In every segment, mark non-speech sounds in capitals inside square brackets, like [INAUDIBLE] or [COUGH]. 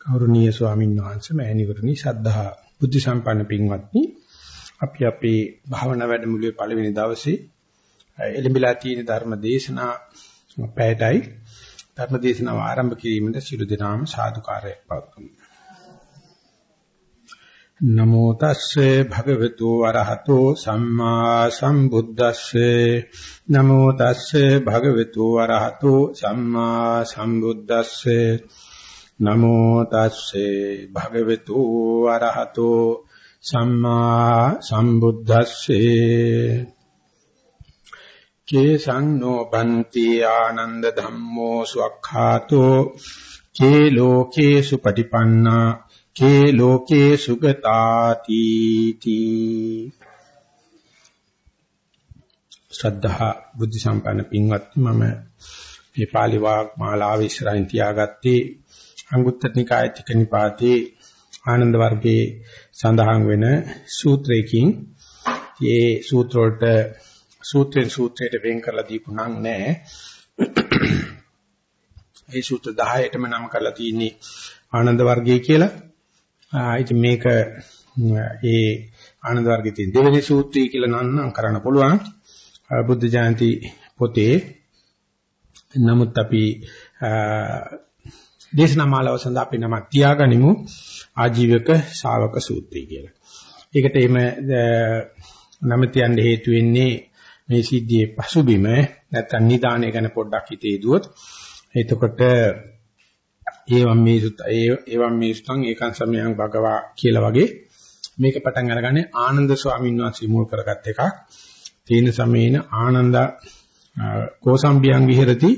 ගෞරවනීය ස්වාමීන් වහන්සේ මෑණිවරණි ශ්‍රද්ධා බුද්ධ සම්පන්න පින්වත්නි. අපි අපේ භාවනා වැඩමුළුවේ පළවෙනි දවසේ එළඹිලා තියෙන ධර්ම දේශනා පැයටයි. ධර්ම දේශනාව ආරම්භ කිරීමට සිළු දෙනාම සාදුකාරයක් පවතුමු නමෝ තස්සේ භගවතු වරහතෝ සම්මා සම්බුද්දස්සේ. නමෝ තස්සේ භගවතු වරහතෝ සම්මා සම්බුද්දස්සේ. නමෝ තස්සේ භගවතු අරහතෝ සම්මා සම්බුද්දස්සේ කේසං නෝ බන්ති ආනන්ද ධම්මෝ සුවක්ඛාතෝ කේ ලෝකේ සුපටිපන්නා කේ ලෝකේ සුගතාති තී ශ්‍රද්ධා බුද්ධ සම්පන්න පින්වත්නි මම මේ පාලි වාග් මාලාව ඉස්සරහින් තියාගත්තේ අංගුත්තර නිකායේ තික නිපාතේ ආනන්ද වර්ගයේ සඳහන් වෙන සූත්‍රයකින් මේ සූත්‍ර වලට සූත්‍රෙන් සූත්‍රයට වෙන් කරලා දීපු නම් නැහැ. ඒ සූත්‍ර 10ටම නම් කරලා තියෙන්නේ ආනන්ද වර්ගයේ කියලා. ඉතින් මේක ඒ ආනන්ද වර්ගයේ තියෙන දෙවෙනි සූත්‍රය කියලා නම් කරන්න පුළුවන්. බුද්ධ ජයන්ති පොතේ නමුත් අපි දේශනා මාලාව සඳහා අපි නමක් තියාගනිමු ආජීවක ශාවක සූත්‍රය කියලා. ඒකට එහෙම නම තියන්න හේතු වෙන්නේ මේ සිද්ධියේ පසුබිම නැත්නම් නිදානය ගැන පොඩ්ඩක් හිතේ දුවොත් එතකොට ඒවම් මේ සුත් ඒවම් මේ සුතං ඒකං සමයං භගවා කියලා වගේ මේක පටන් අරගන්නේ ආනන්ද ස්වාමීන් වහන්සේ මුල් කරගත් එකක්. තීන සමේන ආනන්ද කෝසම්බියං විහෙරති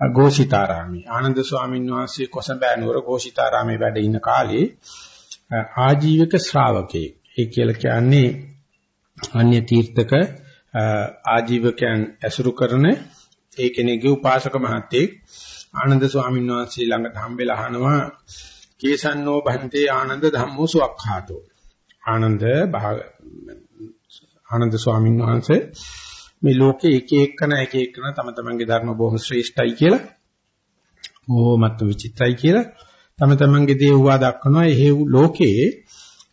ഘോෂිතාරාමි ආනන්ද ස්වාමීන් වහන්සේ කොසඹෑනුවර ഘോഷිතාරාමේ වැඩ ඉන්න කාලේ ආජීවක ශ්‍රාවකේ ඒ කියලා කියන්නේ අන්‍ය තීර්ථක ආජීවකයන් ඇසුරු කරන ඒ කෙනෙකුගේ උපාසක මහත්තයෙක්. ආනන්ද ස්වාමීන් වහන්සේ ළඟට හම්බෙලා අහනවා කේසන්නෝ බන්තේ ආනන්ද ධම්මෝ සුවක්ඛාතෝ. ආනන්ද ආනන්ද ස්වාමීන් වහන්සේ මේ ලෝකේ එක එකන එක එකන තම තමන්ගේ ධර්ම බොහොම ශ්‍රේෂ්ඨයි කියලා බොහොමත් විචිත්‍රයි කියලා තම තමන්ගේ දේ වුණා දක්වනවා එහෙව් ලෝකේ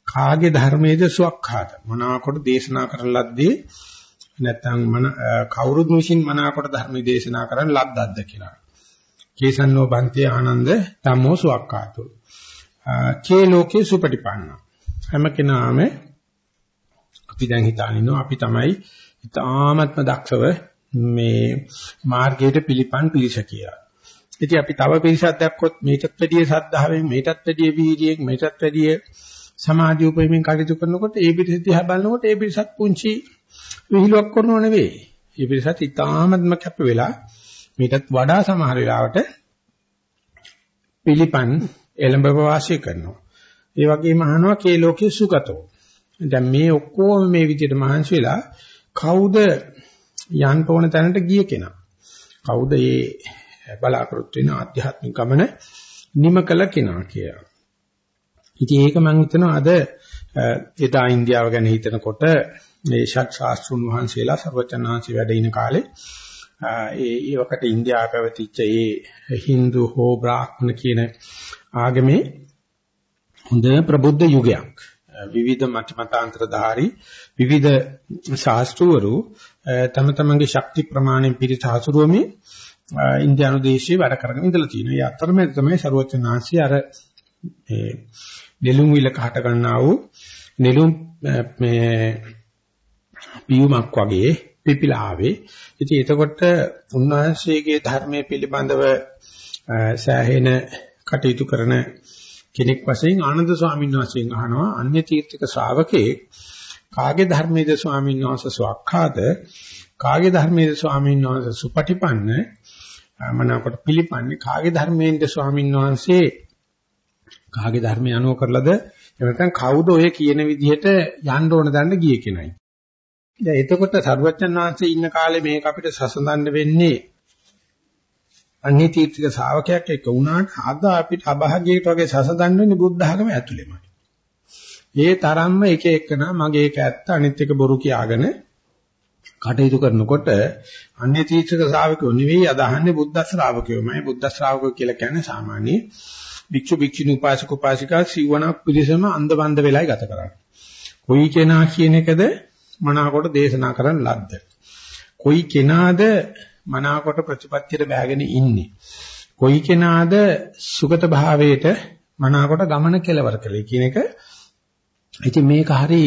කාගේ ධර්මයේද සුවක්ඛාත මනාකොට දේශනා කරන ලද්දේ? නැත්නම් මන කවුරුත් විසින් මනාකොට ධර්ම දේශනා කරන ලද්දක්ද කියලා. කේසන්නෝ බන්ති ආනන්ද ධම්මෝ සුවක්ඛාතෝ කේ ලෝකේ සුපටිපන්න. හැම කෙනාම අපි දැන් හිතානිනවා අපි තමයි ඉතාමත්ම දක්ෂව මේ මාර්ගයට පිළිපන් පිළිස කියලා. ඉතින් අපි තව පිළිසක් දැක්කොත් මේකත් වැඩිය සද්ධාවෙන් මේකත් වැඩිය වීර්යයෙන් මේකත් වැඩිය සමාධි උපයමින් කටයුතු කරනකොට ඒ පිළිස දිහා බලනකොට ඒ පිළිසත් පුංචි විහිළුවක් කරනව නෙවෙයි. ඒ පිළිසත් ඉතාමත්ම කැප වෙලා මේකත් වඩා සමහර වෙලාවට පිළිපන් එළඹ වාසය කරනවා. ඒ වගේම අහනවා කේ ලෝකේ සුගතෝ. දැන් මේ ඔක්කොම මේ විදිහට මහන්සි වෙලා කවුද යන්න ඕන තැනට ගිය කෙනා? කවුද මේ බලාපොරොත්තු වෙන ආධ්‍යාත්මික ගමන නිම කළ කෙනා කියලා. ඉතින් ඒක මම හිතනවා අද එදා ඉන්දියාව ගැන හිතනකොට මේ ශක් ශාස්ත්‍රුන් වහන්සේලා සර්වචනාංශي වැඩ ඉන කාලේ ඒ ඒ වකට ඉන්දියාව පැවතිච්ච ඒ Hindu හෝ බ්‍රාහ්මණ කියන ආගමේ හොඳ ප්‍රබුද්ධ යුගයක්. විවිධ මත මතාන්තරධාරී විවිධ ශාස්ත්‍රවරු තම තමන්ගේ ශක්ති ප්‍රමාණයෙන් පිරිස හසුරුවමින් ඉන්දියානු දේශයේ වැඩ කරගෙන ඉඳලා තියෙනවා. ඒ අතරමැද තමයි ਸਰවචනාංශي අර මේ නෙළුම් විල කහට ගන්නා වූ නෙළුම් මේ පියුමක් වගේ පිපිලාවේ. ඉතින් එතකොට උන්වහන්සේගේ ධර්මයේ පිළිබඳව සෑහෙන කටයුතු කරන කෙනෙක් වශයෙන් ආනන්ද ස්වාමීන් වහන්සේ අහනවා අන්‍ය තීර්ථක ශ්‍රාවකේ කාගේ ධර්මයේද ස්වාමීන් වහන්සේ සවක්ඛාද කාගේ ධර්මයේද ස්වාමීන් වහන්සේ සුපටිපන්න මනාවකට පිළිපන්නේ කාගේ ධර්මයෙන්ද ස්වාමීන් වහන්සේ කාගේ ධර්මය අනුව කරලාද එහෙම නැත්නම් කවුද ඔය කියන විදිහට යන්න ඕන දන්න ගියේ කෙනයි. දැන් එතකොට සරුවච්චන් වහන්සේ ඉන්න කාලේ මේක අපිට සසඳන්න වෙන්නේ අන්‍ය තීර්ථක ශාවකයක් එක්ක වුණාට අද අපිට අභාග්‍යයට වගේ සසඳන්න වෙන්නේ බුද්ධ ධර්ම ඇතුළෙමයි. ඒ තරම්ම එක එකනා මගේ ඒක ඇත්ත අනිත් එක බොරු කියාගෙන කටයුතු කරනකොට අන්‍ය තීර්ථක ශ්‍රාවකයෝ නෙවෙයි අදහන්නේ බුද්ධ ශ්‍රාවකයෝමයි බුද්ධ ශ්‍රාවකයෝ කියලා කියන්නේ සාමාන්‍ය භික්ෂු භික්ෂුණී උපාසක උපාසිකා සිවණක් පිළිසම අන්ධබන්ධ වෙලයි ගත කරන්නේ. කොයි කෙනා කියන එකද මනාකොට දේශනා කරන්න ලද්ද. කොයි කෙනාද මනාකොට ප්‍රතිපත්තියට බැහැගෙන ඉන්නේ. කොයි කෙනාද සුගත භාවයට මනාකොට ගමන කෙලවර කළේ කියන එක ඉතින් මේක හරි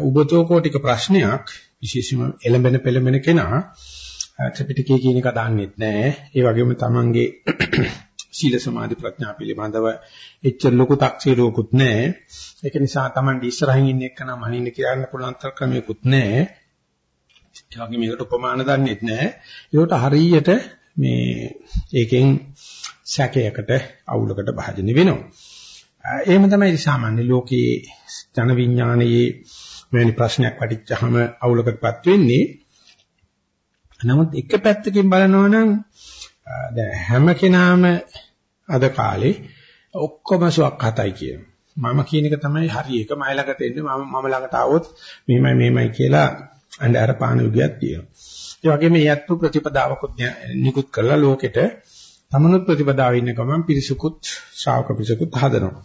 උබතෝ කෝටික ප්‍රශ්නයක් විශේෂයෙන්ම එළඹෙන පෙළඹෙන කෙනා ත්‍රිපිටකය කියන එක දන්නෙත් නැහැ. ඒ වගේම තමන්ගේ [CLEARS THROAT] සීල සමාධි ප්‍රඥා පිළිබඳව එච්චර ලොකු තක්සීරුවකුත් නැහැ. ඒක නිසා තමන් ඉස්සරහින් ඉන්න එක නම් අනින්න කියන්න පුළුවන් තරකමියකුත් නැහැ. ඒ වගේ මේකට උපමාන දන්නෙත් නැහැ. ඒකට හරියට මේ ඒකෙන් සැකයකට අවුලකට භාජනය වෙනවා. එහෙම තමයි සාමාන්‍ය ලෝකයේ ජන විඥානයේ මෙවැනි ප්‍රශ්නයක් වටිච්චාම අවුලකටපත් වෙන්නේ. නමුත් එක පැත්තකින් බලනවා නම් දැන් හැම කෙනාම අද කාලේ ඔක්කොම සුවක්හතයි කියනවා. මම කියන එක තමයි හරි එක මයි ළඟට එන්නේ මම මම ළඟට ආවොත් මෙහෙමයි මෙහෙමයි කියලා අnder පාන යුගයක් තියෙනවා. ඒ වගේම යත්තු ප්‍රතිපදාවකුත් නිකුත් කරලා ලෝකෙට තමනුත් ප්‍රතිපදාවේ ඉන්න ගමන් පිරිසුකුත් ශ්‍රාවක පිරිසුකුත් හදනවා.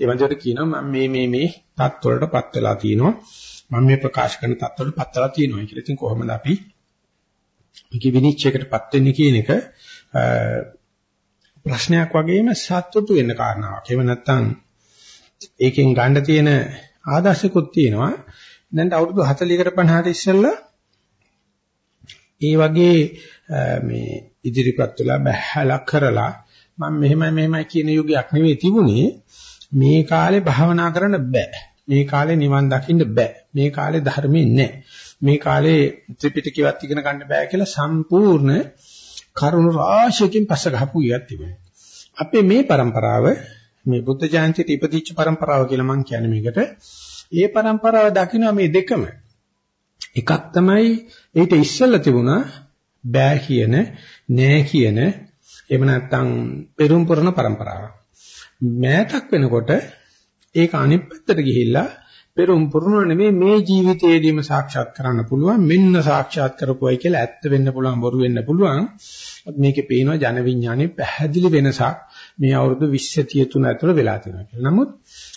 ඒ වන්දයට කියනවා මම මේ මේ මේ தත්වලටපත් වෙලා තියෙනවා. මම මේ ප්‍රකාශ කරන தත්වලටපත් වෙලා තියෙනවා කියලා. ඉතින් කොහොමද අපි මේකේ විනිශ්චයකටපත් වෙන්නේ කියන එක ප්‍රශ්නයක් වගේම සතුටු වෙන්න කාරණාවක්. එහෙම නැත්නම් ඒකෙන් ගන්න තියෙන ආදර්ශකුත් තියෙනවා. දැන් අවුරුදු 40කට 50ට ඉස්සෙල්ලා ඒ වගේ මේ ඉදිරිපත් වෙලා බහැලා කරලා මම මෙහෙමයි මෙහෙමයි කියන යුගයක් නෙවෙයි තිබුණේ මේ කාලේ භාවනා කරන්න බෑ. මේ කාලේ නිවන් දකින්න බෑ. මේ කාලේ ධර්මෙ නැහැ. මේ කාලේ ත්‍රිපිටකයවත් ඉගෙන ගන්න බෑ කියලා සම්පූර්ණ කරුණ රාශියකින් පස්ස ගහපු ගියක් තිබෙනවා. අපේ මේ પરම්පරාව මේ බුද්ධ ජයන්තිට ඉපදිච්ච પરම්පරාව කියලා මම කියන්නේ මේකට. ඒ પરම්පරාව දකින්න මේ දෙකම එකක් තමයි ඊට ඉස්සෙල්ලා තිබුණා බෑ කියන නෑ කියන එහෙම නැත්නම් පෙරම්පරණ પરම්පරාවක්. මෑතක් වෙනකොට ඒක අනිත් පැත්තට ගිහිල්ලා පෙරම් පුරන නෙමෙයි මේ ජීවිතයේදීම සාක්ෂාත් කරන්න පුළුවන් මෙන්න සාක්ෂාත් කරපුවයි කියලා ඇත්ත වෙන්න පුළුවන් බොරු වෙන්න පුළුවන්. මේකේ පේනවා ජන විඥානයේ පැහැදිලි වෙනසක් මේ අවුරුදු 20 33 ඇතුළත වෙලා තියෙනවා කියලා. නමුත්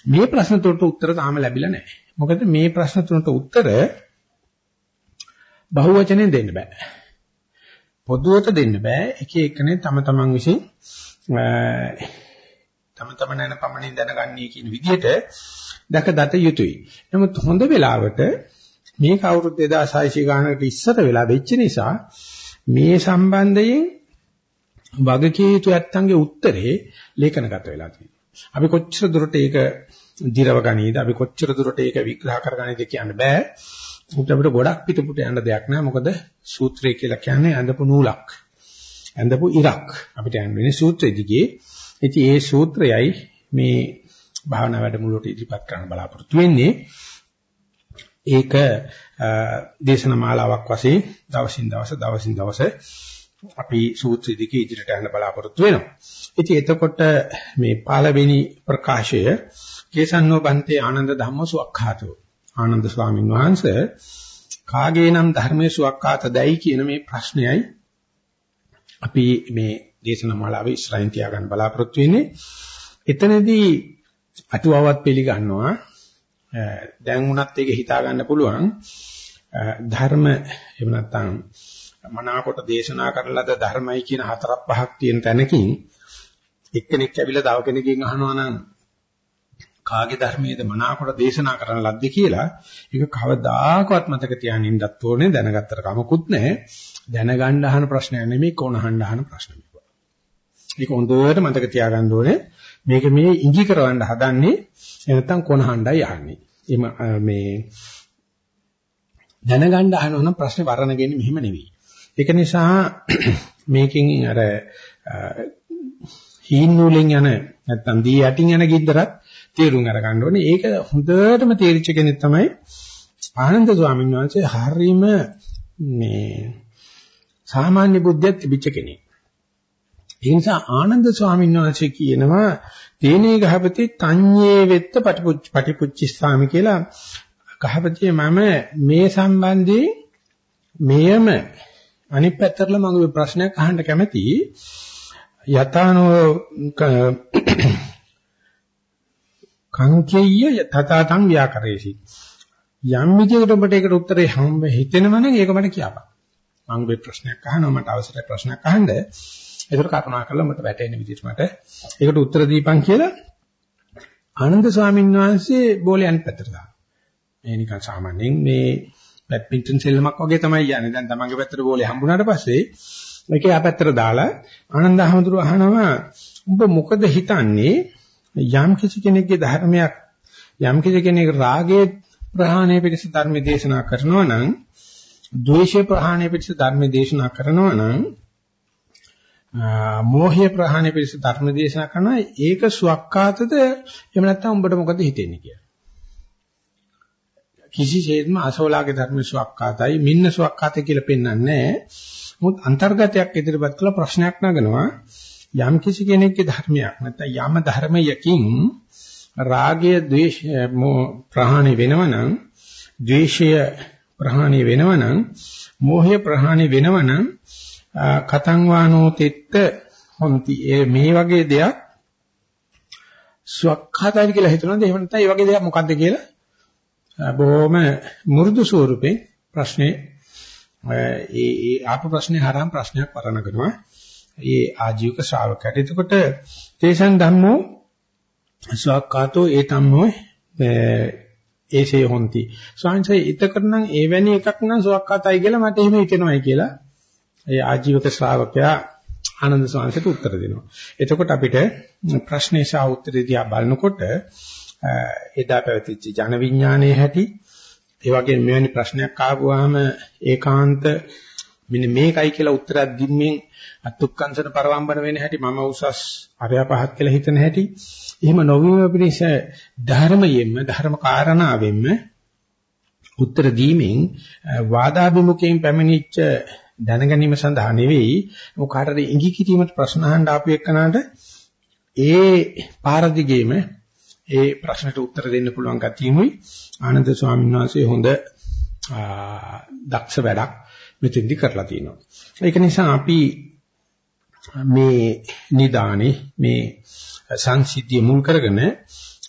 මේ ප්‍රශ්න තුනට උත්තර තාම ලැබිලා නැහැ. මොකද මේ ප්‍රශ්න තුනට උත්තර බහුවචනෙන් දෙන්න බෑ. පොදුවට දෙන්න බෑ. එක එකනේ තම තමන් විසින් තම තම නැන පමණින් දැනගන්නේ කියන විදිහට දැක දත යුතුයි. නමුත් හොඳ වෙලාවට මේක අවුරුදු 2600 ගානකට ඉස්සර වෙලා වෙච්ච නිසා මේ සම්බන්ධයෙන් වගකී යුතු ඇත්තන්ගේ උත්තරේ ලේඛනගත වෙලා තියෙනවා. අපි කොච්චර දුරට ඒක දිරව ගනීද අපි කොච්චර දුරට ඒක විග්‍රහ කරගනීද කියන්න බෑ. උත් අපිට ගොඩක් පිටුපුට යන්න දෙයක් නෑ. මොකද සූත්‍රය කියලා කියන්නේ ඇඳපු නූලක්. ඇඳපු ඉරක්. අපිට යන්න වෙන්නේ සූත්‍රෙ දිගේ. ඉතින් ඒ සූත්‍රයයි මේ භාවනා වැඩමුළුවට ඉදිරිපත් කරන්න බලාපොරොත්තු වෙන්නේ. ඒක දේශනා මාලාවක් වශයෙන් දවසින් දවස දවසින් දවස අපි සූත්‍ර දිගේ ඉදිරියට යන්න බලාපොරොත්තු වෙනවා. ඉතින් එතකොට මේ පළවෙනි ප්‍රකාශය කේසන්නෝ බන්තේ ආනන්ද ධම්ම සුවක්ඛාතෝ ආනන්ද ස්වාමීන් වහන්සේ කාගේ නම් ධර්මයේ සුවක්කාත දැයි කියන මේ ප්‍රශ්නයයි අපි මේ දේශනා මාලාවේ ඉස්සරහින් තියාගන්න බලාපොරොත්තු වෙන්නේ. එතනදී අටුවාවත් පිළිගන්නවා. දැන් උනත් ඒක හිතා ගන්න පුළුවන්. ධර්ම එහෙම නැත්නම් මනාකොට දේශනා කරන ලද ධර්මයි කියන හතරක් පහක් තියෙන තැනකින් එක්කෙනෙක් ඇවිල්ලා තව කෙනෙක්ගෙන් අහනවා නම් කාගේ ධර්මයේද මනාකොට දේශනා කරන ලද්දේ කියලා ඒක කවදාකවත් මතක තියාගෙන ඉන්නත් ඕනේ දැනගත්තට කමකුත් නැහැ දැනගන්න අහන ප්‍රශ්නයක් නෙමෙයි කොන අහන්න අහන ප්‍රශ්න මේක. ඒක හොඳට මතක තියාගන්න ඕනේ මේක මේ ඉඟි කරවන්න හදන්නේ නැත්නම් කොන අහන්නයි අහන්නේ. මේ දැනගන්න අහන ඕන ප්‍රශ්නේ වර්ණගෙන්නේ මෙහෙම නෙවෙයි. ඒක නිසා [CLEARS THROAT] මේකෙන් අර හීන් නූලෙන් යන නැත්නම් දී යටින් යන ගින්දරත් තේරුම් අරගන්න ඕනේ. ඒක හොඳටම තේරිච්ච කෙනෙක් තමයි ආනන්ද ස්වාමීන් වහන්සේ හරීම මේ සාමාන්‍ය බුද්ධියක් තිබිච්ච කෙනෙක්. ඒ නිසා ආනන්ද ස්වාමීන් වහන්සේ කියනවා තේනේ ගහපති තඤ්ඤේ වෙත්ත පටිපුච්චි ස්වාමි කියලා ගහපතිය මම මේ සම්බන්ධයෙන් මෙයම අනිත් පැත්තටලා මම ප්‍රශ්නයක් අහන්න කැමතියි යතානෝ කංකේය තතතං ව්‍යාකරේසි. යම් විදියකට ඔබට ඒකට උත්තරේ හම්බ හිතෙනවනම් ඒක මට කියපන්. මම ඔබේ ප්‍රශ්නයක් අහනවා මට අවශ්‍යයි ප්‍රශ්නයක් අහන්න. ඒකට කරුණා කරලා මට වැටෙන විදිහට මට ඒකට උත්තර දීපන් කියලා ආනන්ද ස්වාමීන් වහන්සේ බෝලයන් පැත්තට දානවා. මේ නිකන් සාමාන්‍යයෙන් මේ බැඩ්මින්ටන් සෙල්ලමක් වගේ තමයි යන්නේ. දැන් තමන්ගේ පැත්තට බෝලේ හම්බුනාට පස්සේ මේක යා පැත්තට දාලා ආනන්ද අහමතුරු අහනවා උඹ මොකද හිතන්නේ යම් කිසි කෙනෙක්ගේ ධර්මයක් යම් කිසි කෙනෙක් රාගයේ ප්‍රහාණය පිණිස ධර්ම දේශනා කරනවා නම් ද්වේෂය ප්‍රහාණය පිණිස ධර්ම දේශනා කරනවා නම් මෝහය ප්‍රහාණය පිණිස ධර්ම දේශනා කරනවා. ඒක සුවක්කාතද? එහෙම නැත්නම් උඹට මොකද හිතෙන්නේ කියලා. කිසිසේත්ම අසෝලාගේ ධර්ම සුවක්කාතයි මින්න සුවක්කාතයි කියලා පෙන්වන්නේ නැහැ. මොකද අන්තර්ගතයක් ඉදිරිපත් කළ ප්‍රශ්නයක් නගනවා. යම් කිසි කෙනෙක්ගේ ධර්මයක් නැත්නම් යම ධර්මයකින් රාගය ද්වේෂය ප්‍රහාණය වෙනවනම් ද්වේෂය ප්‍රහාණය වෙනවනම් මෝහය ප්‍රහාණය වෙනවනම් කතං වානෝ තෙත්ත හොಂತಿ මේ වගේ දෙයක් සුවක්ඛාතයි කියලා හිතනවාද එහෙම නැත්නම් ඒ වගේ දෙයක් මොකද්ද කියලා බොහොම මුරුදු ස්වරූපේ ප්‍රශ්නේ ඒ ඒ ආපු ප්‍රශ්නේ හරහා ප්‍රශ්නයක් වරණගනවා. ඒ ආජීවක ශ්‍රාවකයට. එතකොට තේසන් ධම්මෝ ස්වක්කාතෝ ඒ ධම්මෝ ඒසේ හොಂತಿ. ස්වාමීන්සේ ඊතකට නම් එවැනි එකක් නම් ස්වක්කාතයි කියලා මට එහෙම හිතෙනවයි කියලා ඒ ආජීවක ශ්‍රාවකයා ආනන්ද ස්වාමීන්ට උත්තර දෙනවා. එතකොට අපිට ප්‍රශ්නේ සහ උත්තරේ දිහා බලනකොට එදා පැවතිච්ච ජන විඥානයේ හැටි ඒ වගේම මෙවැනි ප්‍රශ්නයක් ආවම ඒකාන්ත මෙන්න මේකයි කියලා උත්තරයක් දීමෙන් අත්ුක්කංශන පරවම්බන වෙන හැටි මම උසස් අරයා පහත් කියලා හිතන හැටි එහෙම නොවීම පිණිස ධර්මයෙන්ම ධර්ම කාරණාවෙන්ම උත්තර දීමෙන් වාදාභිමුඛයෙන් පැමිණිච්ච දැනගැනීම සඳහා නෙවෙයි මොකාටද ඉඟි කිරීමට ප්‍රශ්න අහන්න ආපු එක්කනට ඒ පාරදිගේම ඒ ප්‍රශ්නට උත්තර දෙන්න පුළුවන් ගතියමුයි ආනන්ද ස්වාමීන් වහන්සේ හොඳ දක්ෂ වැඩක් මෙතෙන්දි කරලා තිනවා. ඒක නිසා අපි මේ නිදානේ මේ සංසිද්ධිය මුල් කරගෙන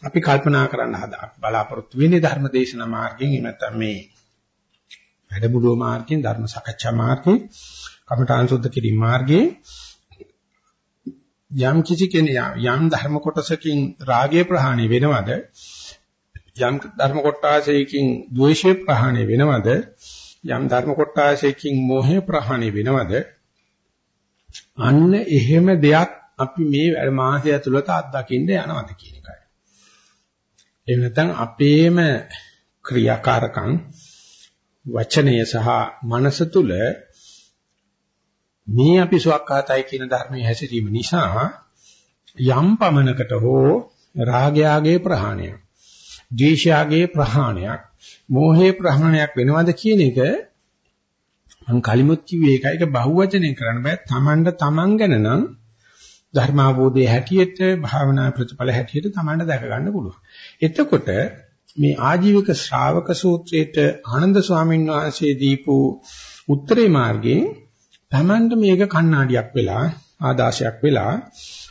අපි කල්පනා කරන්න හදා බලාපොරොත්තු වෙන්නේ ධර්ම දේශනා මාර්ගයෙන් එහෙම නැත්නම් මේ වැඩමුළුව මාර්ගයෙන් ධර්ම සාකච්ඡා මාර්ගයෙන් කමඨාන් සුද්ධ කිරීම මාර්ගයෙන් යම් කිසි කෙනෙක් යම් ධර්ම කොටසකින් රාගය ප්‍රහාණය වෙනවද යම් ධර්ම කොටසකින් ද්වේෂය ප්‍රහාණය වෙනවද යම් ධර්ම කොටසකින් මෝහය ප්‍රහාණය වෙනවද අන්න එහෙම දෙයක් අපි මේ මාසය ඇතුළත අත්දකින්න යනවද කියන එකයි. එහෙම නැත්නම් අපේම ක්‍රියාකාරකම් වචනය සහ මනස තුල මේ අපි සුවක්කාතයි කියන ධර්මයේ හැසිරීම නිසා යම් පමනකට හෝ රාගයාගේ ප්‍රහාණයක්, ද්වේෂයාගේ ප්‍රහාණයක්, මෝහේ ප්‍රහාණයක් වෙනවද කියන එක මම කලිමුත් කිව්වේ ඒකයි ඒක බහුවචනය කරන්න බෑ. Tamanට Taman ගැන නම් ධර්මාවෝදයේ හැටියට භාවනා ප්‍රතිඵල හැටියට Tamanට දැක ගන්න පුළුවන්. එතකොට මේ ආජීවක ශ්‍රාවක සූත්‍රයේට ආනන්ද ස්වාමීන් වහන්සේ දීපු උත්තරේ මාර්ගයෙන් Tamanට මේක කණ්ණාඩියක් වෙලා ආදාශයක් වෙලා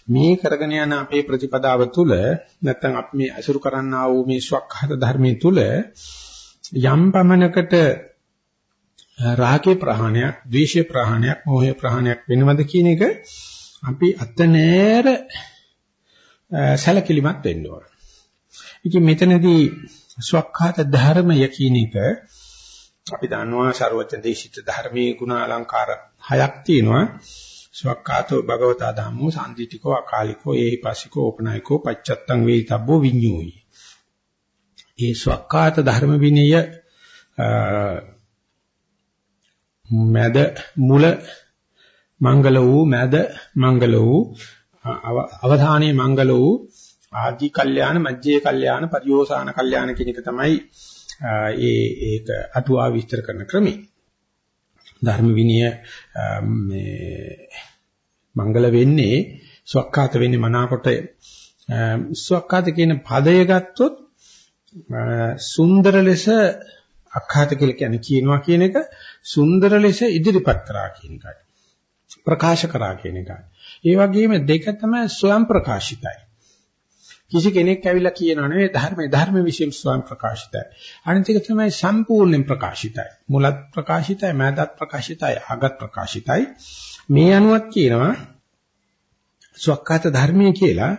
මේ කරගෙන යන අපේ ප්‍රතිපදාව තුළ නැත්නම් අපි මේ අසුරු කරන්නා වූ මේ ස්වකහත ධර්මයේ තුළ යම් පමණකට රාගේ ප්‍රහාණයක්, ද්වේෂේ ප්‍රහාණයක්, මෝහේ ප්‍රහාණයක් වෙනවද කියන එක අපි අත නෑර සැලකිලිමත් වෙන්න ඕන. ඉතින් මෙතනදී ස්වකහත ධර්මය කියන එක අපි දන්නවා ਸਰවඥ දේශිත ධර්මයේ ගුණ අලංකාර හයක් තියෙනවා. ස්වක්කාතෝ භගවතා ධම්මෝ සම්දිටිකෝ අකාලිකෝ ඒහිපස්සිකෝ ඕපනායකෝ පච්චත්තං වේිතබ්බෝ විඤ්ඤෝයි. ඒ ස්වක්කාත ධර්ම විනය මැද මුල මංගල වූ මැද මංගල වූ අවධානයේ මංගල වූ ආදි කල්යාණ මජ්ජේ කල්යාණ පරියෝසాన කල්යාණ කියන එක තමයි ඒ ඒක අටුවා විස්තර කරන ක්‍රමය. ධර්ම විනය මේ මංගල වෙන්නේ ස්වක්කාත වෙන්නේ මනාකොට ස්වක්කාත කියන පදය ගත්තොත් සුන්දර ලෙස අක්ඛාත කියලා කියන්නේ කියනවා කියන එක සුන්දර ලෙස ඉදිරිපත් කරා කියන එකයි. ප්‍රකාශ කරා කියන එකයි. ඒ වගේම දෙක තමයි ස්වයං ප්‍රකාශිතයි. කිසි කෙනෙක් ඇවිල්ලා කියනවා නෙවෙයි ධර්මයේ ධර්ම විශ්යම් ස්වයං ප්‍රකාශිතයි. අනිත් එක තමයි සම්පූර්ණයෙන් ප්‍රකාශිතයි. මුලත් ප්‍රකාශිතයි, මෑදත් ප්‍රකාශිතයි, අගත් ප්‍රකාශිතයි. මේ අනුවත් කියනවා සුවක්කාත ධර්මයේ කියලා.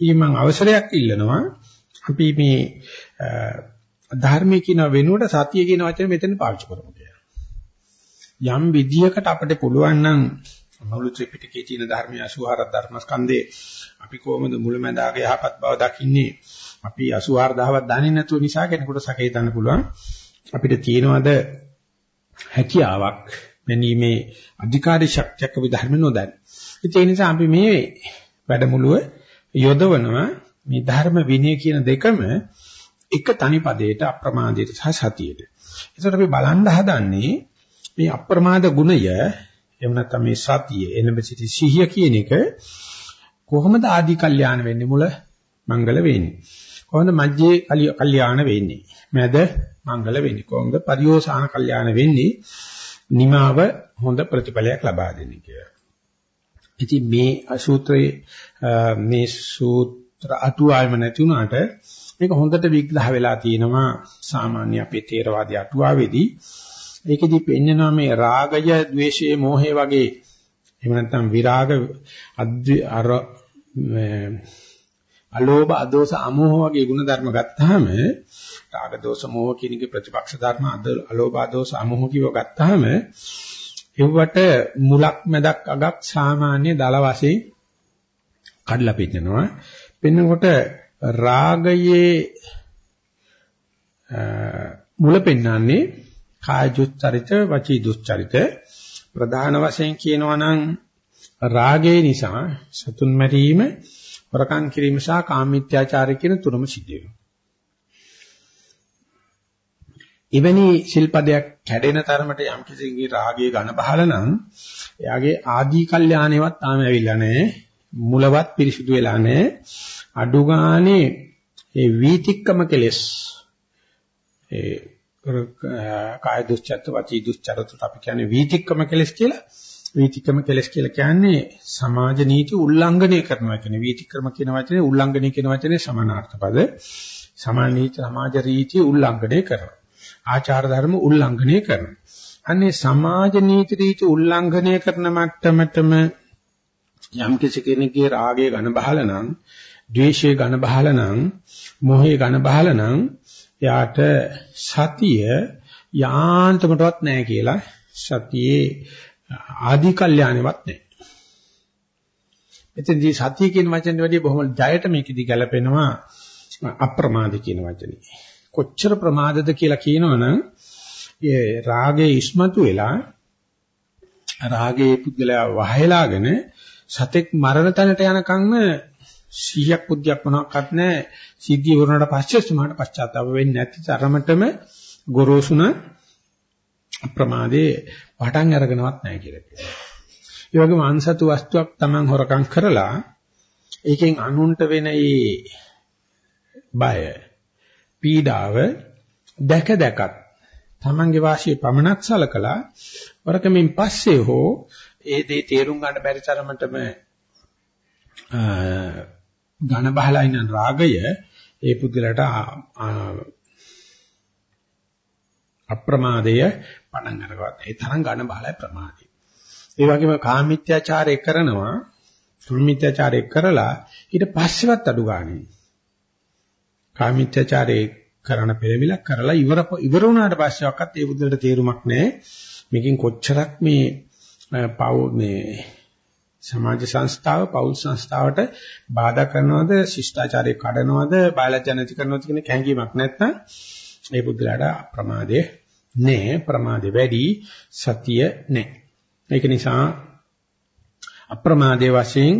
ඊ මම අවසරයක් ඉල්ලනවා. අපි මේ ධර්මයේ කියන වෙනුවට සතිය කියන වචනේ මෙතන පාවිච්චි කරමු කියලා. යම් විදියකට අපිට පුළුවන් නම් මුළු ත්‍රිපිටකයේ තියෙන ධර්මයේ 84 ධර්මස්කන්ධේ අපි කොහොමද මුලැමැදාග යහපත් බව දකින්නේ අපි 84000ක් දන්නේ නැතුව නිසා කෙනෙකුට සකේ තන්න පුළුවන් අපිට තියෙනවද හැකියාවක් මෙනීමේ අධිකාරී ශක්තියක් අපි ධර්ම නොදන්න. ඒ නිසා අපි මේ වැඩමුළුව යොදවනවා මේ ධර්ම විනය කියන දෙකම එක තනි පදයට අප්‍රමාදයට සහ සතියට. ඒකට අපි බලන්න හදන්නේ මේ අප්‍රමාද ගුණය එහෙම නැත්නම් මේ සතිය එනබ සිටි සිහිය කියන එක කොහොමද ආදි කල්යාණ වෙන්නේ? මුල මංගල වෙන්නේ. කොහොමද මජ්ජේ කල්යාණ වෙන්නේ? මැද මංගල වෙන්නේ. කොහොමද පරියෝසాన කල්යාණ වෙන්නේ? නිමාව හොඳ ප්‍රතිඵලයක් ලබා දෙන්නේ කියලා. ඉතින් මේ සූත්‍රයේ මේ සූත්‍ර අටුවාවෙම නැති වුණාට මේක හොඳට විග්‍රහ වෙලා තියෙනවා. සාමාන්‍ය අපේ තේරවාදී අටුවාවේදී ඒකෙදි පෙන්නනවා මේ රාගය, ద్వේෂය, මෝහය වගේ එහෙම නැත්නම් විරාග අර අලෝභ, අදෝස, අමෝහ වගේ ගුණ ධර්ම ගත්තාම රාග, දෝෂ, මෝහ කියන එක ප්‍රතිපක්ෂ ධර්ම අලෝභ, අදෝස, අමෝහ කියව ගත්තාම ඒවට මුලක් මැදක් අගක් සාමාන්‍ය දල වශයෙන් කඩලා පෙන්නනවා. පෙන්නකොට රාගයේ මුල පෙන්වන්නේ කාය දුස්චරිත වචී දුස්චරිත ප්‍රධාන වශයෙන් කියනවා නම් රාගය නිසා සතුන් මැරීම වරකම් කිරීම සහ කාමීත්‍යාචාරය කියන තුනම සිද්ධ වෙනවා. එවැනි ශිල්පදයක් කැඩෙන තරමට යම් කිසිගේ රාගයේ ඝන බහල නම් එයාගේ ආදී කල්යාණේවත් තාම ඇවිල්ලා නැහැ. මුලවත් පිරිසිදු වෙලා නැහැ. අඩු ගානේ ඒ වීතික්කම කෙලස් ඒ කාය දුස්චරිත වචී දුස්චරිත අපි කියන්නේ වීතික්කම කෙලස් කියලා. වීතික්කම කෙලස් කියලා කියන්නේ සමාජ නීති උල්ලංඝනය කරනවා කියන වීතික්‍රම කියන වචනේ උල්ලංඝනය කියන වචනේ සමානාර්ථ පද. සමාජ නීති සමාජ රීති උල්ලංඝනය කරනවා. ආචාර ධර්ම උල්ලංඝනය කරනවා. අනේ සමාජ නීති රීති උල්ලංඝනය කරන මට්ටමටම යම් කිසි කෙනෙකුගේ රාගය ඝන බහල නම්, ද්වේෂය ඝන බහල නම්, මොහේ ඝන බහල නම් යාට සතිය යාන්තමටවත් නැහැ කියලා සතියේ ආදි කල්යාණෙවත් නැහැ. එතෙන්දී සතිය කියන වචනේ වැඩි බොහොම ජයට මේකෙදි ගැලපෙනවා අප්‍රමාද කියන වචනේ. කොච්චර ප්‍රමාදද කියලා කියනවනම් ඒ රාගේ ඉස්මතු වෙලා රාගේ පුද්ගලයා වහයලාගෙන සතෙක් මරණ තැනට යනකම්ම 100ක් බුද්ධියක් මොනවත් නැහැ. සිද්ධිය වුණාට පස්සේ සමාන පශ්චාත්තාප වෙන්නේ නැති තරමටම ගොරෝසුන ප්‍රමාදේ පටන් අරගෙනවත් නැහැ කියලා කියනවා. ඒ වගේම අන්සතු වස්තුවක් Taman හොරකම් කරලා ඒකෙන් අනුන්ට වෙන ඒ බය පීඩාව දැක දැකත් Tamanගේ වාසිය පමණක් සලකලා වරකමින් පස්සේ හෝ ඒ දේ තේරුම් ගන්න බැරි තරමටම ඝන බහලා ඉන්න රාගය ඒ පුද්ගලට අප්‍රමාදය පණන් අරගත්තා. ඒ තරම් ඝන බහලයි ප්‍රමාදය. ඒ වගේම කාමීත්‍යාචාරය කරනවා දුර්මිත්‍යාචාරය කරලා ඊට පස්සෙවත් අඩු ගානේ. කාමීත්‍යාචාරය කරන පෙරවිලක් කරලා ඉවර ඉවර වුණාට පස්සෙවත් ඒ බුද්ධලට තේරුමක් නැහැ. මේකෙන් කොච්චරක් මේ පව මේ සමාජ සංස්ථාව පෞල් සංස්ථාවට බාධා කරනවද ශිෂ්ටාචාරය කඩනවද බයලජ්ජා නැති කරනවද කියන කැංගීමක් නැත්නම් ඒ බුද්ධලාට අප්‍රමාදයේ නෑ ප්‍රමාදේ වැඩි සතිය නෑ ඒක නිසා අප්‍රමාදයේ වශයෙන්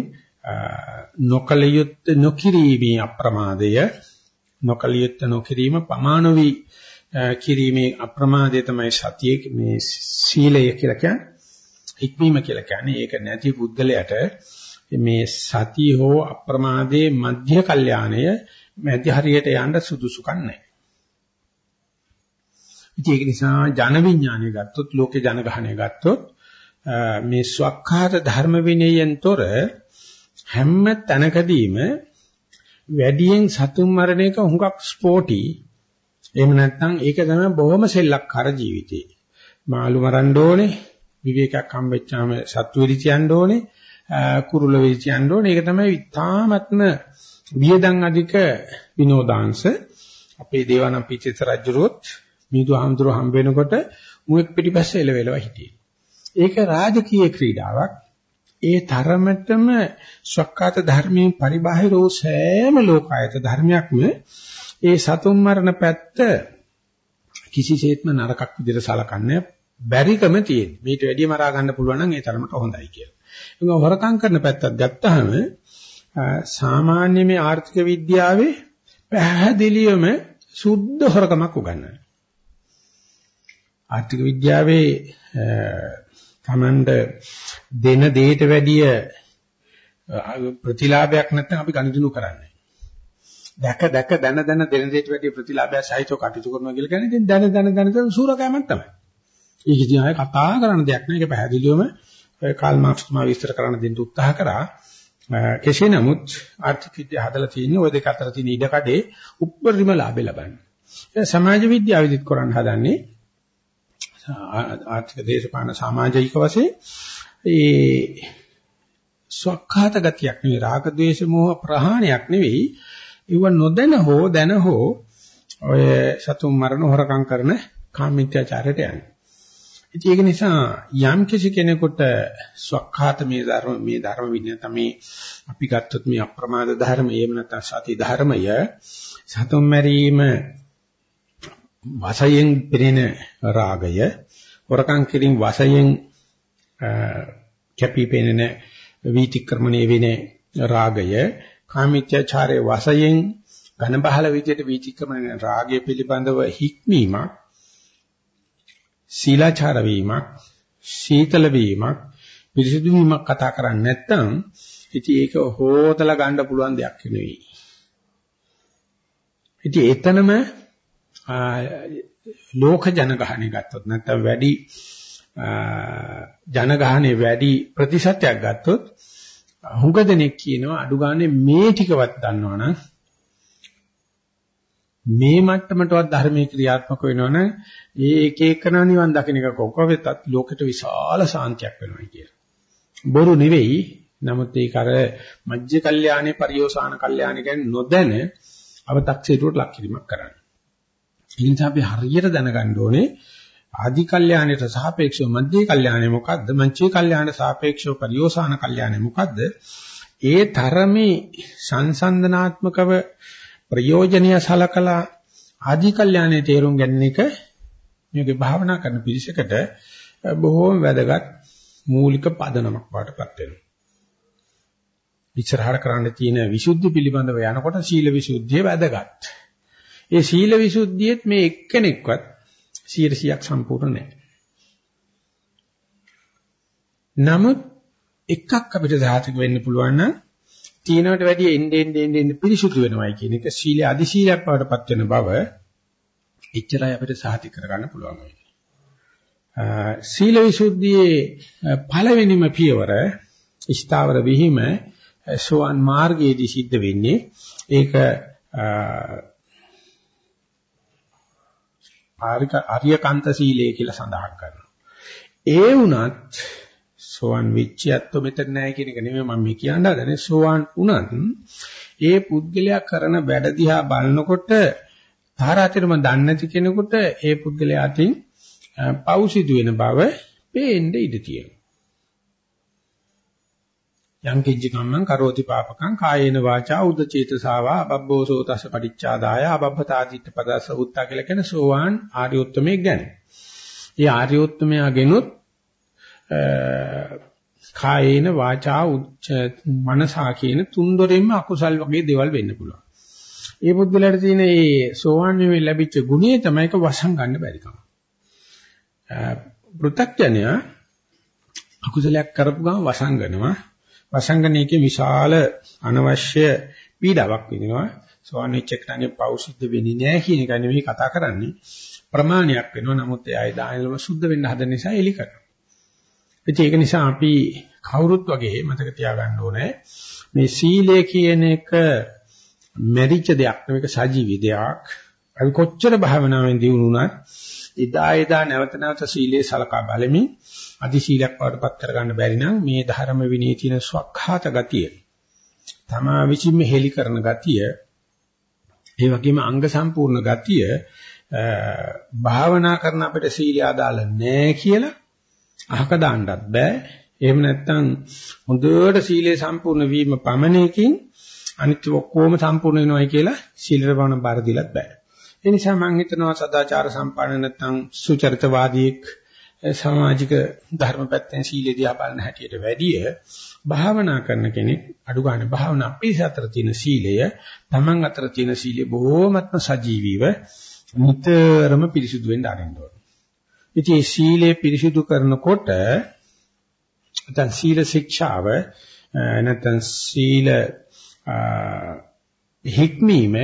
නොකලියුත් නොකිරීමේ අප්‍රමාදය නොකලියුත් නොකිරීම පමානවි කිරීමේ අප්‍රමාදය තමයි සතියේ මේ සීලය කියලා කියන්නේ. ඉක්මීම කියලා කියන්නේ ඒක නැති පුද්ගලයාට මේ සතිය හෝ අප්‍රමාදයේ මධ්‍ය කල්යාණය මැදි හරියට යන්න සුදුසුකම් නැහැ. ඒක නිසා ජන විඥානය ගත්තොත් ලෝකේ ජනගහණය ගත්තොත් මේ ස්වකහාත ධර්ම විනයෙන්තොර හැම තැනකදීම වැඩියෙන් සතුන් මරණ එක හුඟක් ස්පෝටි. එහෙම නැත්නම් ඒක තමයි බොහොම සෙල්ලක්කාර ජීවිතේ. මාළු මරන්න ඕනේ, විවේකයක් හම්බෙච්චාම සත්තු වෙලි තියන්න ඕනේ, කුරුල වෙලි තියන්න ඕනේ. ඒක තමයි තාමත්ම වියදම් අධික විනෝදාංශ. අපේ දේවානම් පිටිස රජුරුවත් මිදු හඳුර හම්බ වෙනකොට මුවෙක් පිටිපස්සේ එලවෙලව හිටියේ. ඒක රාජකීය ක්‍රීඩාවක්. ඒ තරමටම ස්වකත ධර්මයෙන් පරිබාහිර වූ සෑම ලෝකායත ධර්මයක්ම ඒ සතුන් මරණ පැත්ත කිසිසේත්ම නරකක් විදිහට සලකන්නේ බැරිකම තියෙන. මේට වැඩිය මරා ගන්න පුළුවන් නම් ඒ තරමට හොඳයි කියලා. ඒක හොරකම් කරන පැත්තත් ගත්තාම සාමාන්‍ය මේ ආර්ථික විද්‍යාවේ පැහැදිලිවම සුද්ධ හොරකමක් උගන්වනවා. ආර්ථික විද්‍යාවේ තමන්ට දෙන දෙයට වැඩිය ප්‍රතිලාභයක් නැත්නම් අපි ගණිතනු කරන්නේ. දැක දැක දන දන දෙන දෙයට වැඩිය ප්‍රතිලාභය සහිතව කටයුතු කරනවා කියලා කියන්නේ දැන් දන දන දන දන සූරකෑමක් තමයි. ඒක ඉතින් ආයේ කතා කරන දෙයක් නෙවෙයි. ඒක පැහැදිලිවම කාල් මාක්ස් තුමා විස්තර කරන්න දෙන්න උත්සාහ කරා. කෙසේ නමුත් ආර්ථික විද්‍යාව හදලා තියෙන්නේ ওই දෙක අතර තියෙන ඉඩකඩේ උප්පරිම ලාභය ලබන්න. සමාජ විද්‍යාව විදිහට කරන්න හදන්නේ ආර්ථික දේශපාලන සමාජික වශයෙන් ඒ ස්වකහාත ගතියක් නෙවෙයි රාග ద్వේෂ මෝහ ප්‍රහාණයක් නෙවෙයි ඒව නොදැන හෝ දැන හෝ ඔය සතුන් මරණ හොරකම් කරන කාමීත්‍යාචාරයට යන්නේ. ඉතින් ඒක නිසා යම් කිසි කෙනෙකුට ස්වකහාත මේ ධර්ම මේ ධර්ම විනය තමයි අපි ගත්තොත් මේ අප්‍රමාද ධර්ම එහෙම නැත්නම් සති ධර්මය සතුන් මැරීම වශයෙන් පෙනෙන රාගය වරකම් කිරීම වශයෙන් කැපී පෙනෙන වීතික්‍රමණයේ වෙන රාගය කාමීත්‍යචාරයේ වශයෙන් ඝන බහල විදියට වීතික්‍රමණය රාගය පිළිබඳව හික්මීමක් සීලාචාර වීමක් සීතල වීමක් පිරිසිදු වීමක් කතා කරන්නේ නැත්නම් ඉතින් ඒක හොතලා ගන්න පුළුවන් දෙයක් නෙවෙයි. ඉතින් එතනම ලෝක ජනගහණය ගත්තොත් නැත්නම් වැඩි ජනගහණය වැඩි ප්‍රතිශතයක් ගත්තොත් හුඟ දෙනෙක් කියනවා අඩු ගානේ මේ ටිකවත් දන්නවනම් මේ මට්ටමටවත් ධර්මයේ ක්‍රියාත්මක වෙනවනම් ඒ එක එකනා නිවන් දකින එක කොහොම වෙතත් ලෝකෙට විශාල සාන්තියක් වෙනවා කියලා. බොරු නෙවෙයි. නමුත් ඒක අර මජ්ජ කල්යාණේ පරියෝසాన කල්යාණේ කියන්නේ නොදැන අව탁සීරුවට ලක් කිරීමක් කරන්න. ඒ නිසා අපි හරියට දැනගන්න ඕනේ ආදි කල්යාණයට සාපේක්ෂව මධ්‍ය කල්යාණය මොකද්ද? මංචේ කල්යාණයට සාපේක්ෂව පරියෝසాన කල්යාණය මොකද්ද? ඒ තරමේ සංසන්දනාත්මකව ප්‍රයෝජනීය සලකලා ආදි කල්යාණයේ තේරුම් ගන්න එක මේකේ භාවනා කරන පිරිසකට බොහෝම වැදගත් මූලික පදනමක් වඩපත් වෙනවා. ඉස්සරහට කරන්න තියෙන විසුද්ධි පිළිබඳව යනකොට සීල විසුද්ධිය වැදගත්. ඒ සීල විසුද්ධියෙත් මේ එක්කෙනෙක්වත් 100ක් සම්පූර්ණ නැහැ. නමුත් එකක් අපිට සාතික වෙන්න පුළුවන් නම් තීනකට වැඩිය එන්නේ එන්නේ එන්නේ පිරිසුදු වෙනවයි කියන එක සීල අධි සීලයක් බවටපත් වෙන බව එච්චරයි අපිට සාතික කරගන්න පුළුවන් වෙන්නේ. සීල විසුද්ධියේ පළවෙනිම පියවර ස්ථාවර විහිම සෝවන් මාර්ගයේදී සිද්ධ වෙන්නේ ඒක ආරික ආර්යකාන්ත සීලය කියලා සඳහන් කරනවා. ඒ වුණත් සෝවන් වෙච්චියත් මෙතන නැහැ කියන එක නෙමෙයි මම කියන්න හදන්නේ සෝවන් වුණත් ඒ පුද්ගලයා කරන වැඩ දිහා බලනකොට තාරාතිරම දන්නේ නැති කෙනෙකුට ඒ පුද්ගලයා අතින් පෞසිදු වෙන බව පේන්න ඉඩ තියෙනවා. යං කිංචි කම්මං කරෝති පාපකං කායේන වාචා උද චේතසාවා අබබ්බෝසෝ තස පටිච්චාදාය අබබ්බතාදිත්ත පදස උත්තා කියලා කියන සෝවාන් ආර්ය උත්තමයෙක් ගැන. ඒ ආර්ය උත්තමයාගෙනුත් කායේන වාචා මනසා කියන තුන්දොරින්ම අකුසල් වගේ දේවල් වෙන්න පුළුවන්. ඒ පුද්ගලයාට තියෙන මේ සෝවාන් වීමේ ලැබිච්ච ගුණය තමයි ඒක වසන් ගන්න බැරි කම. පෘථග්ජනයා අකුසලයක් කරපු ගමන් වසංගනවා වසංගනීකේ විශාල අනවශ්‍ය පීඩාවක් විඳිනවා. සෝවාන්විච් එක්කනේ පෞසිද්ධ වෙන්නේ නැහැ කියන එක නෙවෙයි කතා කරන්නේ. ප්‍රමාණයක් වෙනවා. නමුත් ඒ අය දානලම සුද්ධ වෙන්න හදන නිසා එලි කරනවා. ඒක නිසා අපි කවුරුත් වගේ මතක තියාගන්න ඕනේ මේ සීලය කියන එක මෙරිච්ච දෙයක් නෙවෙයි සජීවී දෙයක්. අපි කොච්චර භාවනාවෙන් දිනුනොත් එදා එදා නැවත නැවත සීලේ සලකා බලමින් අදි සීලයක් වඩපත් කරගන්න බැරි නම් මේ ධර්ම විනී තියෙන ස්වකහාත ගතිය තමා විසින්ම හෙලි කරන ගතිය ඒ වගේම අංග සම්පූර්ණ ගතිය භාවනා කරන අපිට සීලය අදාළ නැහැ කියලා අහක දාන්නත් බෑ එහෙම නැත්නම් හොඳට සීලය සම්පූර්ණ වීම පමණකින් අනිත් ඔක්කොම සම්පූර්ණ වෙනවයි කියලා සීලර බවන බාර දීලත් බෑ ඒ නිසා මම හිතනවා සදාචාර සම්පන්න නැත්නම් සුචරිතවාදීක් සමාජික ධර්ම පැත්තෙන් සීලය දිහා බලන හැටියට වැඩිය භාවනා කරන කෙනෙක් අඩු ගන්න භාවනා අපිස අතර තියෙන සීලය Taman අතර තියෙන සීලය බොහොමත්ම සජීවීව නිතරම පිරිසුදු වෙන්න ආරම්භ වෙනවා. ඉතින් මේ සීලය පිරිසුදු කරනකොට නැත්නම් සීල ශික්ෂාව නැත්නම් සීල හික්මීම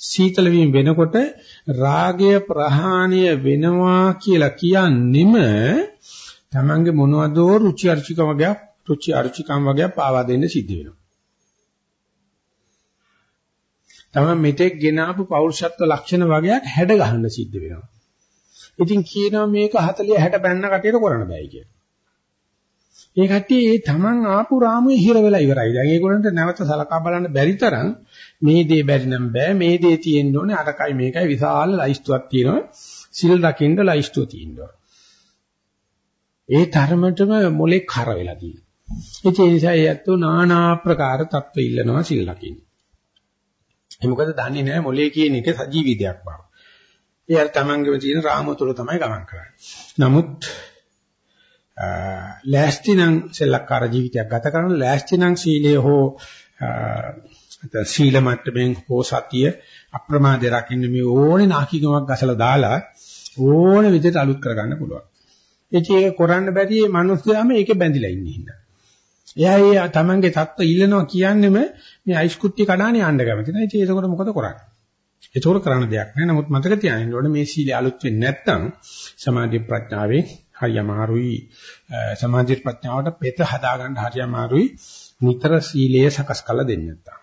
සීතල වීම වෙනකොට රාගය ප්‍රහාණය වෙනවා කියලා කියන්නෙම තමන්ගේ මොනවදෝ රුචි අරුචිකම වගේ රුචි අරුචිකම් වගේ පාවා දෙන්න සිද්ධ වෙනවා. තමයි මෙතෙක් ගෙනාපු පෞරුෂත්ව ලක්ෂණ වගේක් හැඩ ගහන්න සිද්ධ වෙනවා. ඉතින් කියනවා මේක 40 60 පැන්න කටියට කරන්න බෑ කියලා. මේ කට්ටිය ඒ තමන් ආපු රාමුවේ හිර වෙලා ඉවරයි. දැන් ඒගොල්ලන්ට නැවත සලකා බලන්න බැරි තරම් මේ දේ බැරි නම් බෑ. මේ දේ තියෙන්න ඕනේ අරකයි මේකයි විශාල ලයිස්තුවක් තියෙනවා. සිල් රකින්න ලයිස්තුව තියෙනවා. ඒ තරමටම මොලේ කර වෙලා තියෙනවා. ඒ නිසා ඒත් නානා ප්‍රකාර තත්ත්ව ඉල්ලනවා සිල් රකින්න. ඒ මොකද දන්නේ නැහැ මොලේ කියන එක සජීවී දෙයක් බව. ඒ අර තමන්ගේම තියෙන රාමුව තුල තමයි ගමන් කරන්නේ. නමුත් ලෑස්තිනම් සෙල්ලක්කාර ජීවිතයක් ගත කරන ලෑස්තිනම් සීලය හෝ සීල මට්ටමින් හෝ සතිය අප්‍රමාදේ රකින්න මේ ඕනේ නාකිකමක් ගසලා දාලා ඕන විදිහට අලුත් කරගන්න පුළුවන්. එචේ කරන්න බැරි මේ මිනිස්යාම ඒකේ බැඳිලා ඉන්නේ හින්දා. එයා ඒ තමන්ගේ தත්ත්ව ඉල්ලනවා කියන්නේම මේ අයිස් කුට්ටි කඩානේ යන්න කැමති නෑ. ඉතින් ඒක මොකද කරන්නේ? ඒකෝර කරන්න දෙයක් නෑ. නමුත් මතක තියාගන්න ඕනේ මේ සීලය අලුත් වෙන්නේ නැත්නම් සමාධි ප්‍රඥාවේ හරි අමාරුයි සමාධි ප්‍රඥාවට පෙත හදාගන්න හරි අමාරුයි නිතර සීලය සකස් කරලා දෙන්න නැත්තම්.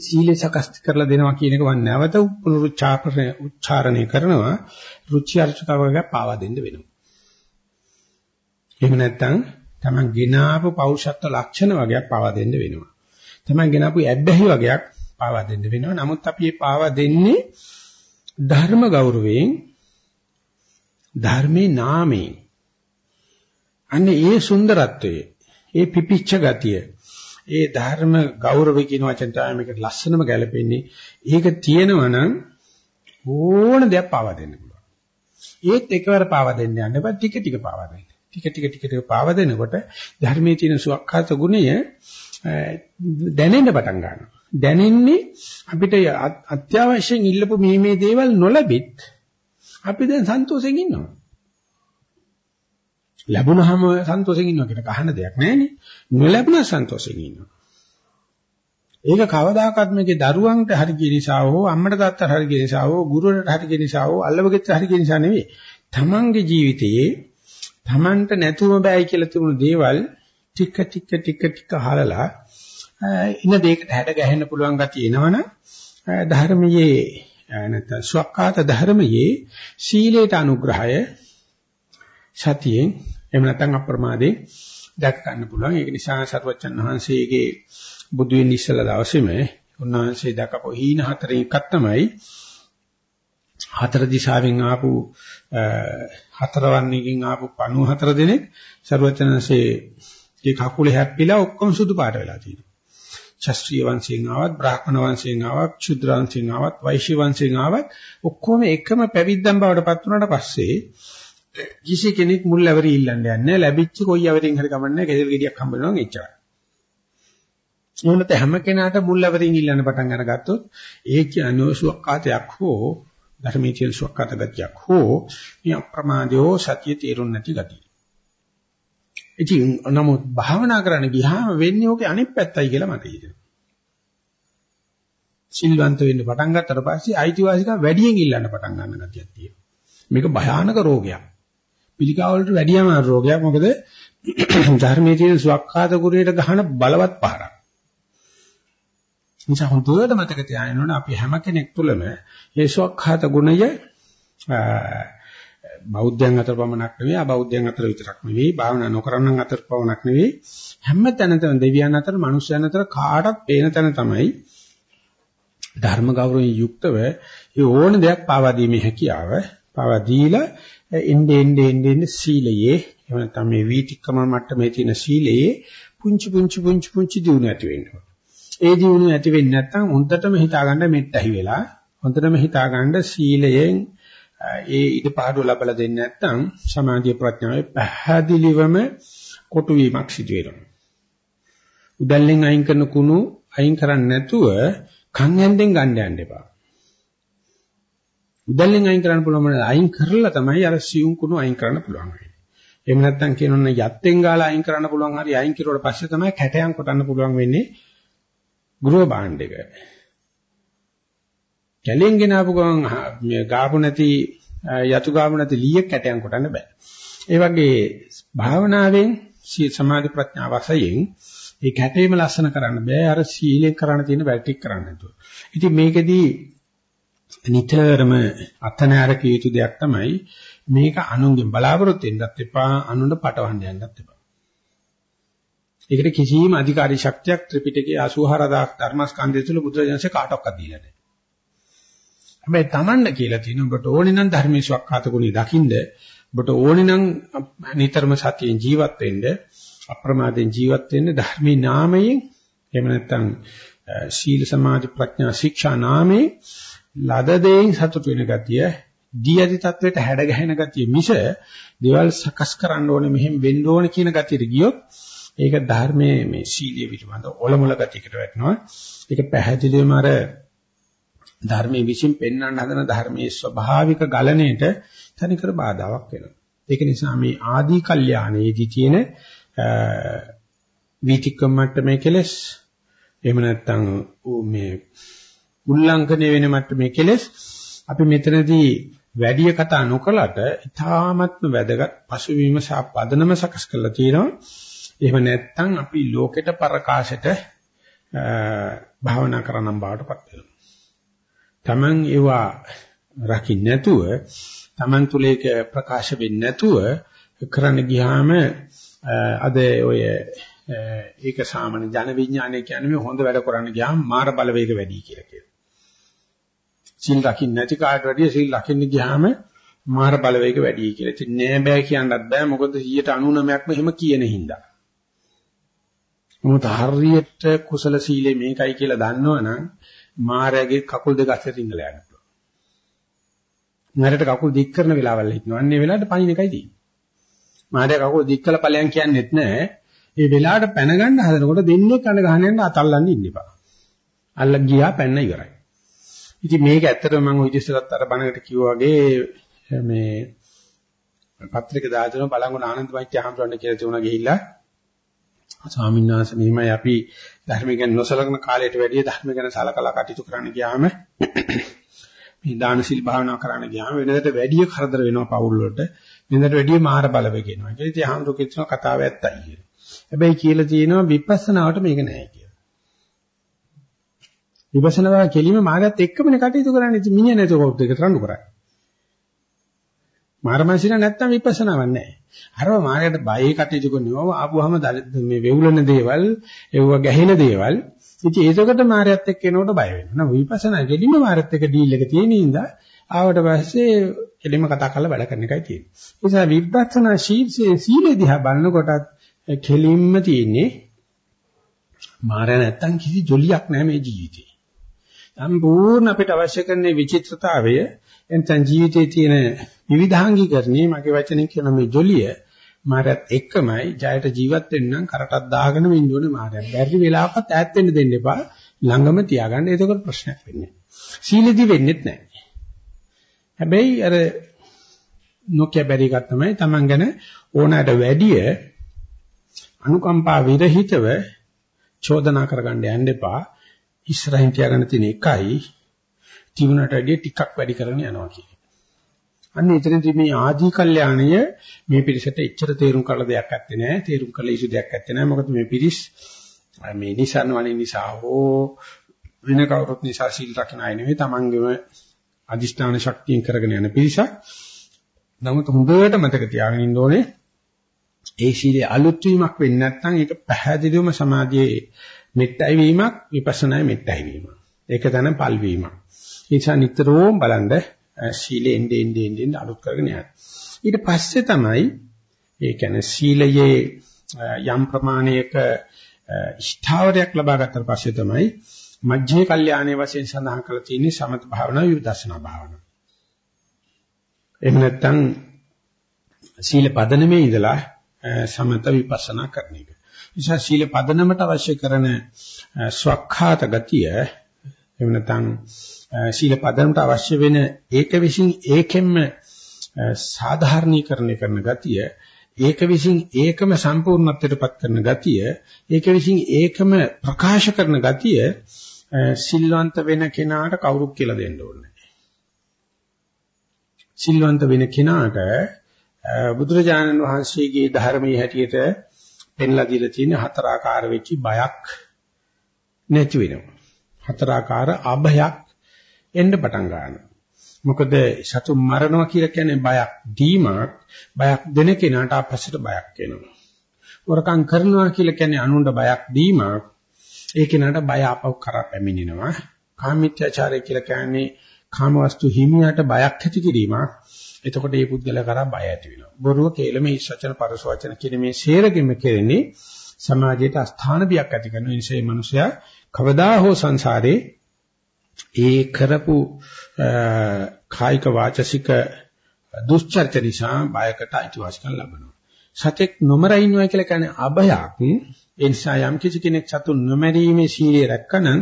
සීලය සකස් කරලා දෙනවා කියන එක වන් නැවත පුනරුච්චාරණය උච්චාරණය කරනවා රුචි අරුචිකවක පාවා දෙන්න වෙනවා. එහෙම නැත්තම් Taman ගෙනාවු පෞරුෂත්ව ලක්ෂණ වගේක් පාවා දෙන්න වෙනවා. Taman ගෙනාවු ඇබ්බැහි වගේක් පාවා දෙන්න වෙනවා. නමුත් අපි මේ පාවා දෙන්නේ ධර්ම ගෞරවයෙන් ධර්මේ නාමයෙන්. අන්න ඒ සුන්දරත්වයේ ඒ පිපිච්ච ගතිය ඒ ධර්ම ගෞරව කියන වචන තමයි මේකට ලස්සනම ගැලපෙන්නේ. ඒක තියෙනවා නම් ඕන දෙයක් පාවා දෙන්න පුළුවන්. ඒත් එකවර පාවා දෙන්න යන්න බෑ ටික ටික පාවා දෙන්න. ටික ටික ටික ටික පාවා දෙනකොට ධර්මයේ තියෙන සුවක්ඛාත ගුණය දැනෙන්න පටන් ගන්නවා. දැනෙන්නේ අපිට අත්‍යවශ්‍යයෙන් ඉල්ලපු මේ මේ දේවල් නොලැබිත් අපි දැන් සන්තෝෂෙන් ඉන්නවා. ලැබුණාම සන්තෝෂෙන් ඉන්නවා කියන කහන දෙයක් නැහැනේ. නොලැබුණ සන්තෝෂෙන් ඉන්නවා. ඒක කවදාකවත් මේකේ දරුවන්ට හරි කියන නිසා හෝ අම්මට තාත්තට හරි කියන නිසා හෝ ගුරුවරට හරි කියන නිසා හෝ අල්ලවගෙත් හරි කියන නිසා නෙවෙයි. තමන්ගේ ජීවිතයේ තමන්ට නැතුවම බෑයි කියලා තිබුණු දේවල් ටික ටික ටික ටික හලලා ඉන දෙයකට හැඩ ගැහෙන්න පුළුවන් ගතිය එනවනම් ධර්මයේ නැත්නම් ස්වකහාත ධර්මයේ සීලේට අනුග්‍රහය සතියෙන් එහෙම නැත්නම් අප්‍රමාදේ දැක් ගන්න පුළුවන්. ඒක නිසා සරුවච්චන් වහන්සේගේ බුදු වෙන ඉස්සලා දවසේම උන්වහන්සේ දැකපු හීන හතරේ එකක් තමයි හතර දිශාවෙන් ආපු හතරවන්නේකින් ආපු 54 දෙනෙක් සරුවච්චන්සේ ඒ කකුලේ හැප්පිලා ඔක්කොම සුදු පාට වෙලා තියෙනවා. ශාස්ත්‍රීය වංශයෙන් ආවත් බ්‍රාහ්මණ වංශයෙන් ආවත් ක්ෂුද්‍ර වංශයෙන් ආවත් වෛශ්‍ය වංශයෙන් ආවත් ඔක්කොම එකම පැවිද්දන් බවට පත් වුණාට පස්සේ කිසි කෙනෙක් මුල් ඇවරි ඉල්ලන්න යන්නේ ලැබිච්ච කොයි ඇවරින් හරි කමන්නේ කෙසෙල් ගෙඩියක් හම්බ වෙනවා එච්චරයි. මොනත හැම කෙනාට මුල් ඇවරින් ඉල්ලන්න පටන් අරගත්තොත් ඒ කියන්නේ සුවක්කාතයක් හෝ ධර්මයේ තියෙන සුවක්කාත ගතියක් හෝ මේ අප්‍රමාදයෝ සතිය තේරුම් නැති ගතිය. ඉතින් නමුත් භාවනා කරන්න ගියාම වෙන්නේ ඕකේ අනිත් පැත්තයි කියලා මට හිතෙනවා. සිල්වන්ත වෙන්න පටන් ගත්තට පස්සේ අයිතිවාසිකම් වැඩියෙන් ඉල්ලන්න පටන් ගන්න ගතියක් තියෙනවා. මේක භයානක රෝගයක්. පිළිකා වලට වැඩියම රෝගයක්. මොකද [CLEARS THROAT] ධර්මයේ තියෙන සුවක්ඛාත කුරේට ගහන බලවත් පහරක්. නිසා හොඳට මතක තියාගන්න ඕනේ අපි හැම කෙනෙක් තුළම මේ සෝක්ඛාත ගුණය බෞද්ධයන් අතර පමණක් නෙවෙයි අබෞද්ධයන් අතර විතරක් නෙවෙයි භාවනා නොකරනන් අතර පමණක් නෙවෙයි. හැම තැනතම දෙවියන් අතර මනුෂ්‍යයන් අතර කාටත් පේන තැන තමයි ධර්ම ගෞරවයෙන් යුක්තව ඒ ඕන දෙයක් පාවා දීමේ හැකියාව. පාවා දීලා එන්නේ එන්නේ එන්නේ සීලයේ. එහෙම නැත්නම් මේ වීතික්‍රම මට්ටමේ තියෙන සීලයේ පුංචි පුංචි පුංචි පුංචි දියුණු ඇති වෙනවා. ඒ දියුණු ඇති වෙන්නේ නැත්නම් හොඳටම හිතාගන්න මෙට්ටහි වෙලා හොඳටම හිතාගන්න සීලයෙන් ඒ ඊට පාඩුව ලබලා දෙන්නේ නැත්නම් සමාධිය ප්‍රඥාවේ පැහැදිලිවම කොටු වීමක් සිදු වෙනවා. උදැල්ලෙන් අයින් කරන කුණු අයින් කරන්නේ නැතුව කන් ඇන්දෙන් ගන්න යන්න එපා. උදැල්ලෙන් අයින් කරන්න පුළුවන් මොනවාද අයින් කරලා තමයි අර සියුම් කුණු අයින් කරන්න පුළුවන් වෙන්නේ. එහෙම නැත්නම් කියනොත් යත්තෙන් ගාලා අයින් කරන්න පුළුවන් හරි අයින් කිරුවට පස්සේ තමයි කැටයන් කොටන්න පුළුවන් වෙන්නේ ගෘහ භාණ්ඩ එක. කැලෙන් ගෙනාවු ගමන් මේ ගාපු නැති යතු ගාපු නැති ලීයක් කැටයන් කොටන්න බෑ. ඒ වගේ භාවනාවෙන් සමාධි ප්‍රඥා වශයෙන් ඒ කැටේම ලස්සන කරන්න බෑ අර සීලෙන් කරන්න තියෙන වැටික් කරන්න නැතුව. ඉතින් මේකෙදී නිතරම අතනෑර කිය යුතු දෙයක් තමයි මේක අනුන්ගෙන් බලාපොරොත්තු වෙන්නත් එපා අනුන්ට පටවන්න යන්නත් එපා. ඒකට කිසිම අධිකාරී ශක්තියක් ත්‍රිපිටකයේ 84000 ධර්මස්කන්ධය තුළ බුදුරජාණන්සේ කාටවත් දීලා නැහැ. හැබැයි Tamanne කියලා තියෙන ඔබට ඕනේ නම් ධර්මයේ සවක්කාත ගුණය දකින්න ඔබට ඕනේ නම් නිතරම සතියෙන් ජීවත් වෙන්න අප්‍රමාදයෙන් ජීවත් වෙන්න ධර්මී නාමයෙන් එහෙම නැත්නම් සීල සමාධි ප්‍රඥා ශික්ෂා නාමයේ ලද දෙයින් සතුට වෙන ගතිය දී ඇති තත්වයට හැඩ ගැහෙන ගතිය මිස දේවල් සකස් කරන්න ඕනේ මෙහෙම වෙන්න ඕනේ කියන ගතියට ගියොත් ඒක ධර්මයේ මේ සීලිය පිටවඳ ඔලමුල ගතියකට වැටෙනවා. ඒක පැහැදිලිවම අර ධර්මයේ විසින් පෙන්වන්න හදන ධර්මයේ ස්වභාවික ගලණයට තනිකර බාධාවක් වෙනවා ඒක නිසා මේ ආදී කල්යාණයේදී තියෙන වීතික්කම මට්ටමේ කෙලස් එහෙම නැත්නම් මේ උල්ලංඝනය වෙන මට්ටමේ කෙලස් අපි මෙතනදී වැඩි කතා නොකලට ඊ타ත්ම වැදගත් පසුවීම සහ පදනම සකස් කරලා තියෙනවා. එහෙම නැත්නම් අපි ලෝකෙට ප්‍රකාශයට භාවනා කරනම් බාටපත් වෙනවා. Taman ඒවා රකින්න නැතුව Taman තුල ඒක ප්‍රකාශ වෙන්නේ නැතුව කරන්න ගියාම අද ඔය ඒක සාමාන්‍ය ජන විඥානය කියන්නේ මේ හොඳ වැඩ කරන්න ගියාම මාර බලවේග වැඩි කියලා කියනවා. සිල් රකින්න නැති කාට වැඩිය සිල් රකින්න ගියාම මාර බලවේග වැඩි කියලා. ඉතින් නෑ බෑ කියන්නත් බෑ මොකද 99%ක්ම එහෙම කියන හින්දා. මොකද හරියට කුසල සීලේ මේකයි කියලා දන්නවනම් මාරයාගේ කකුල් දෙක අතර රිංගලා යන්න පුළුවන්. මාරයට කකුල් දික් කරන වෙලාවල් හිටනවා. අන්නේ වෙලාවට පයින් එකයි තියෙන්නේ. මාරයා කකුල් දික් කළ ඵලයන් කියන්නේත් නෑ. ඒ වෙලාවට පැන ගන්න හදනකොට දෙන්නේ කන ගහන යන අතල්ලන්න ඉන්න එපා. අල්ල ගියා පැන්න ඉවරයි. ඉතින් මේක ඇත්තටම මම ඔය ඉතිසරත් අර බණකට කිව්වා වගේ මේ පත්‍රික දාගෙන බලංගුණ ආනන්ද මෛත්‍රී හම්බුනට කියලා තියුණා ගිහිල්ලා ස්වාමීන් වහන්සේ මෙහිමයි අපි ධර්ම ගැන නොසලකන කාලයට වැඩිය ධර්ම ගැන සලකලා කටයුතු කරන්න ගියාම [CLEARS THROAT] මේ දාන සිල් භාවනා කරන්න ගියාම වෙනදට වැඩිය කරදර වෙනවා පවුල් වලට වෙනදට වැඩිය මාර බලවේග එනවා. ඒ කියන්නේ හම්බුක කියන කතාව ඇත්තයි කියලා. හැබැයි කියලා තියෙනවා විපස්සනාවට මේක නෑ කියලා. විපස්සනා කෙලිම මාගත් එක්කමනේ කටයුතු කරන්නේ. ඉතින් මිනිහ නැතුව කවුද ඒක රණ්ඩු කරන්නේ. මාරමන්සින නැත්තම් විපස්සනාවක් නැහැ. අරව මායයට බයේ කටයුතු කරනවා ආපුවාම මේ වෙවුලන දේවල්, ඒව ගැහෙන දේවල්. ඉතින් ඒකකට මායයත් එක්ක එනකොට බය වෙනවා. නම විපස්සනා කෙලිම මායයත් එක්ක ඩීල් එක තියෙන ඉඳා ආවට පස්සේ කෙලිම කතා කරලා වැඩ කරන එකයි තියෙන්නේ. ඒ නිසා විපස්සනා ශීර්ෂයේ සීලෙ දිහා බලනකොටත් කෙලින්ම තියෙන්නේ මායя නැත්තම් කිසි ජොලියක් නැහැ මේ ජීවිතේ. සම්පූර්ණ අපිට අවශ්‍ය කරන විචිත්‍රතාවය එතන ජීවිතයේ තියෙන විවිධාංගීකරණේ මගේ වචනෙන් කියන මේ ජොලිය මාරත් එක්කමයි ජයට ජීවත් වෙන්න නම් කරටක් දාගෙන ඉන්න ඕනේ මාරත්. බැරි වෙලාවකත් ඈත් වෙන්න දෙන්න එපා. ළඟම තියාගන්න. එතකොට ප්‍රශ්නයක් වෙන්නේ නැහැ. සීලෙදි වෙන්නේත් නැහැ. හැබැයි අර නොකිය බැරි එකක් තමයි Taman ගැන ඕනෑමට වැඩිය අනුකම්පා විරහිතව චෝදනා කරගන්න යන්න එපා. ඉස්සරහින් තියාගන්න තියෙන එකයි ජීවනට වැඩිය ටිකක් වැඩි කරගෙන යනවා කියන්නේ. අන්න එතනදී මේ ආදී කල්යාණය මේ පිරිසට එච්චර තේරුම් කරලා දෙයක් නැත්තේ නෑ. තේරුම් කළ යුතු දෙයක් නැත්තේ නෑ. මොකද මේ පිරිස් මේ නිසන් වලින් නිසා හෝ වෙන කවුරුත් නිසා සීල් රකින්න අය නෙවෙයි තමන්ගේම අදිෂ්ඨාන ශක්තියෙන් කරගෙන යන පිරිසක්. නමුත් හොඳට මතක තියාගෙන ඉන්න ඕනේ ඒ සීලේ අලුත් වීමක් වෙන්නේ නැත්නම් ඒක පැහැදිලිවම සමාධියේ මෙත්තයි වීමක් විපස්සනායේ මෙත්තයි වීමක්. ඒක තමයි පල් වීමක්. ඒ නිසා නිතරම බලන්න සීලෙ එnde ende ende අලුත් කරගෙන යන්න. ඊට පස්සේ තමයි ඒ කියන්නේ සීලයේ යම් ප්‍රමාණයක ස්ථාවරයක් ලබා ගත්තට පස්සේ තමයි මජ්ජේ කල්යාණයේ වශයෙන් සඳහන් කරලා තියෙන්නේ සමත භාවනා විදර්ශනා භාවනා. එහෙම නැත්නම් සීල පදනමේ ඉඳලා සමත විපස්සනා කරන එක. නිසා සීල පදනමට අවශ්‍ය කරන ස්වකහාත ගතිය එහෙම නැත්නම් සීල පදනමට අවශ්‍ය වෙන ඒක විසින් ඒකෙන්ම සාධාරණීකරණය කරන ගතිය ඒක විසින් ඒකම සම්පූර්ණත්වයටපත් කරන ගතිය ඒක විසින් ඒකම ප්‍රකාශ කරන ගතිය සිල්වන්ත වෙන කෙනාට කවුරුත් කියලා දෙන්න ඕනේ සිල්වන්ත වෙන කෙනාට බුදුරජාණන් වහන්සේගේ ධර්මයේ හැටියට පෙන්ලා දීලා තියෙන හතරාකාර වෙච්ච බයක් නැති වෙනවා. හතරාකාර අභයක් එන්න පටන් ගන්නවා. මොකද සතු මරණවා කියලා කියන්නේ බයක් දීමක් බයක් දෙන කෙනාට අපස්සට බයක් එනවා. වරකම් කරනවා කියලා කියන්නේ අනුන්ට බයක් දීමක් ඒ කෙනාට බය අපව කරා පැමිණෙනවා. කාමීත්‍යාචාරය කියලා කියන්නේ කාමවස්තු හිමියට බයක් ඇති කිරීමක්. එතකොට මේ පුද්ගලයා කරා බය ඇති වෙනවා. බොරුව කේලම හිස් වචන පරස වචන කියන මේ සේරගෙම කෙරෙන්නේ සමාජයට අස්ථාන බියක් ඇති කරන නිසා මේ මිනිසයා කවදා හෝ සංසාරේ ඒ කරපු කායික වාචසික දුස්චර්ච නිසා බයකට අයිතිවාසිකම් ලබනවා. සතෙක් නොමර ඉන්නවා කියලා කියන්නේ අභයක්. ඒ නිසා යම් කිසි කෙනෙක් සතුන් නොමරීමේ සීලය රැක්කනම්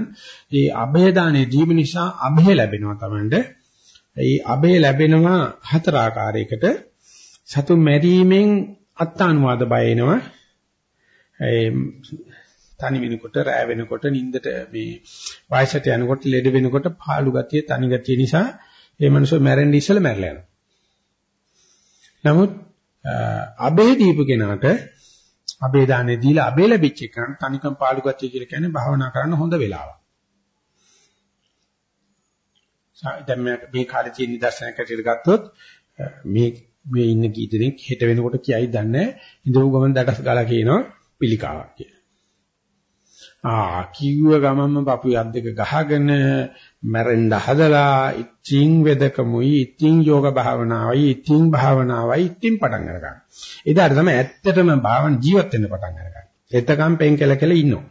ඒ අභය දානේ දීම නිසා අභය ලැබෙනවා Tamande. ඒ අභය ලැබෙනවා හතර ආකාරයකට. සතුන් මැරීමෙන් අත්තානුවාද බය එනවා. ඒ තනි වෙනකොට රෑ වෙනකොට නිින්දට මේ වයසට යනකොට ලෙඩ වෙනකොට පාළු ගතිය තනි ගතිය නිසා ඒ මනුස්සය මැරෙන්න ඉස්සෙල්ලා මැරලා යනවා. නමුත් අබේ දීපු කෙනාට අබේ දානේ දීලා අබේ ලැබිච්ච කෙනාට තනිකම් පාළු ගතිය කියලා කියන්නේ භාවනා කරන්න හොඳ වෙලාවක්. දැන් මේ කාලේ තියෙන නිදර්ශනයක් ඇටියට ගත්තොත් මේ මේ ඉන්න කී දෙනෙක් හෙට වෙනකොට කියයි දන්නේ ඉඳපු ගමන් දඩස් ගාලා කියනවා පිළිකාවක් කියලා. ආ කිව්ව ගමන්ම පපු යද්දක ගහගෙන මැරෙන්න හදලා ඉතිං වෙදකමුයි ඉතිං යෝග භාවනාවයි ඉතිං භාවනාවයි ඉතිං පටන් අරගන්න. එදාට තමයි ඇත්තටම භාවන ජීවත් වෙන්න පටන් අරගන්නේ. එතකම් පෙන් කෙල කෙල ඉන්නවා.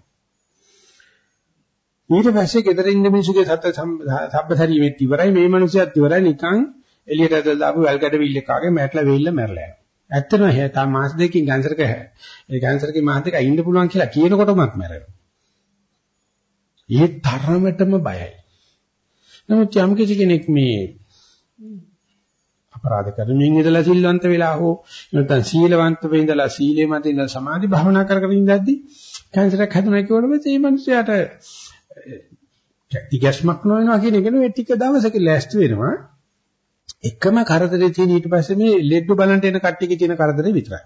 ඊට පස්සේ ගෙදර ඉන්න මිනිස්සුගේ සත්‍ය සබ්බසරීමෙත් ඉවරයි මේ මිනිස්සුත් ඉවරයි නිකන් එළියට ඇදලා දාපු වැල් කැඩවිල්ලක් ආගේ මැටලා වෙයිල්ල මැරලා යනවා. ඇත්තටම ඒ තා මාස දෙකකින් කැන්සර් එක ඒ කැන්සර් එකේ මාස දෙක ඉන්න පුළුවන් කියලා කියනකොටමත් මැරෙනවා. ඒ තරමටම බයයි. නමුත් යම් කිසි කෙනෙක් මේ අපරාධ කරමින් ඉඳලා සිල්වන්ත වෙලා හෝ නැත්නම් සීලවන්ත වෙ ඉඳලා සීලේ මත ඉඳලා සමාධි භාවනා කර කර ඉඳද්දි කැන්සර් එකක් හැදුනා කියවලම මේ මිනිස්යාට ඉගැස්මක් නොවෙනවා කියන එක නෙවෙයි ටික දවසක ලෑස්ති වෙනවා එකම කරදරේ තියෙන ඊට පස්සේ මේ ලෙඩ බලන්ට එන කට්ටියගේ තියෙන කරදරේ විතරයි.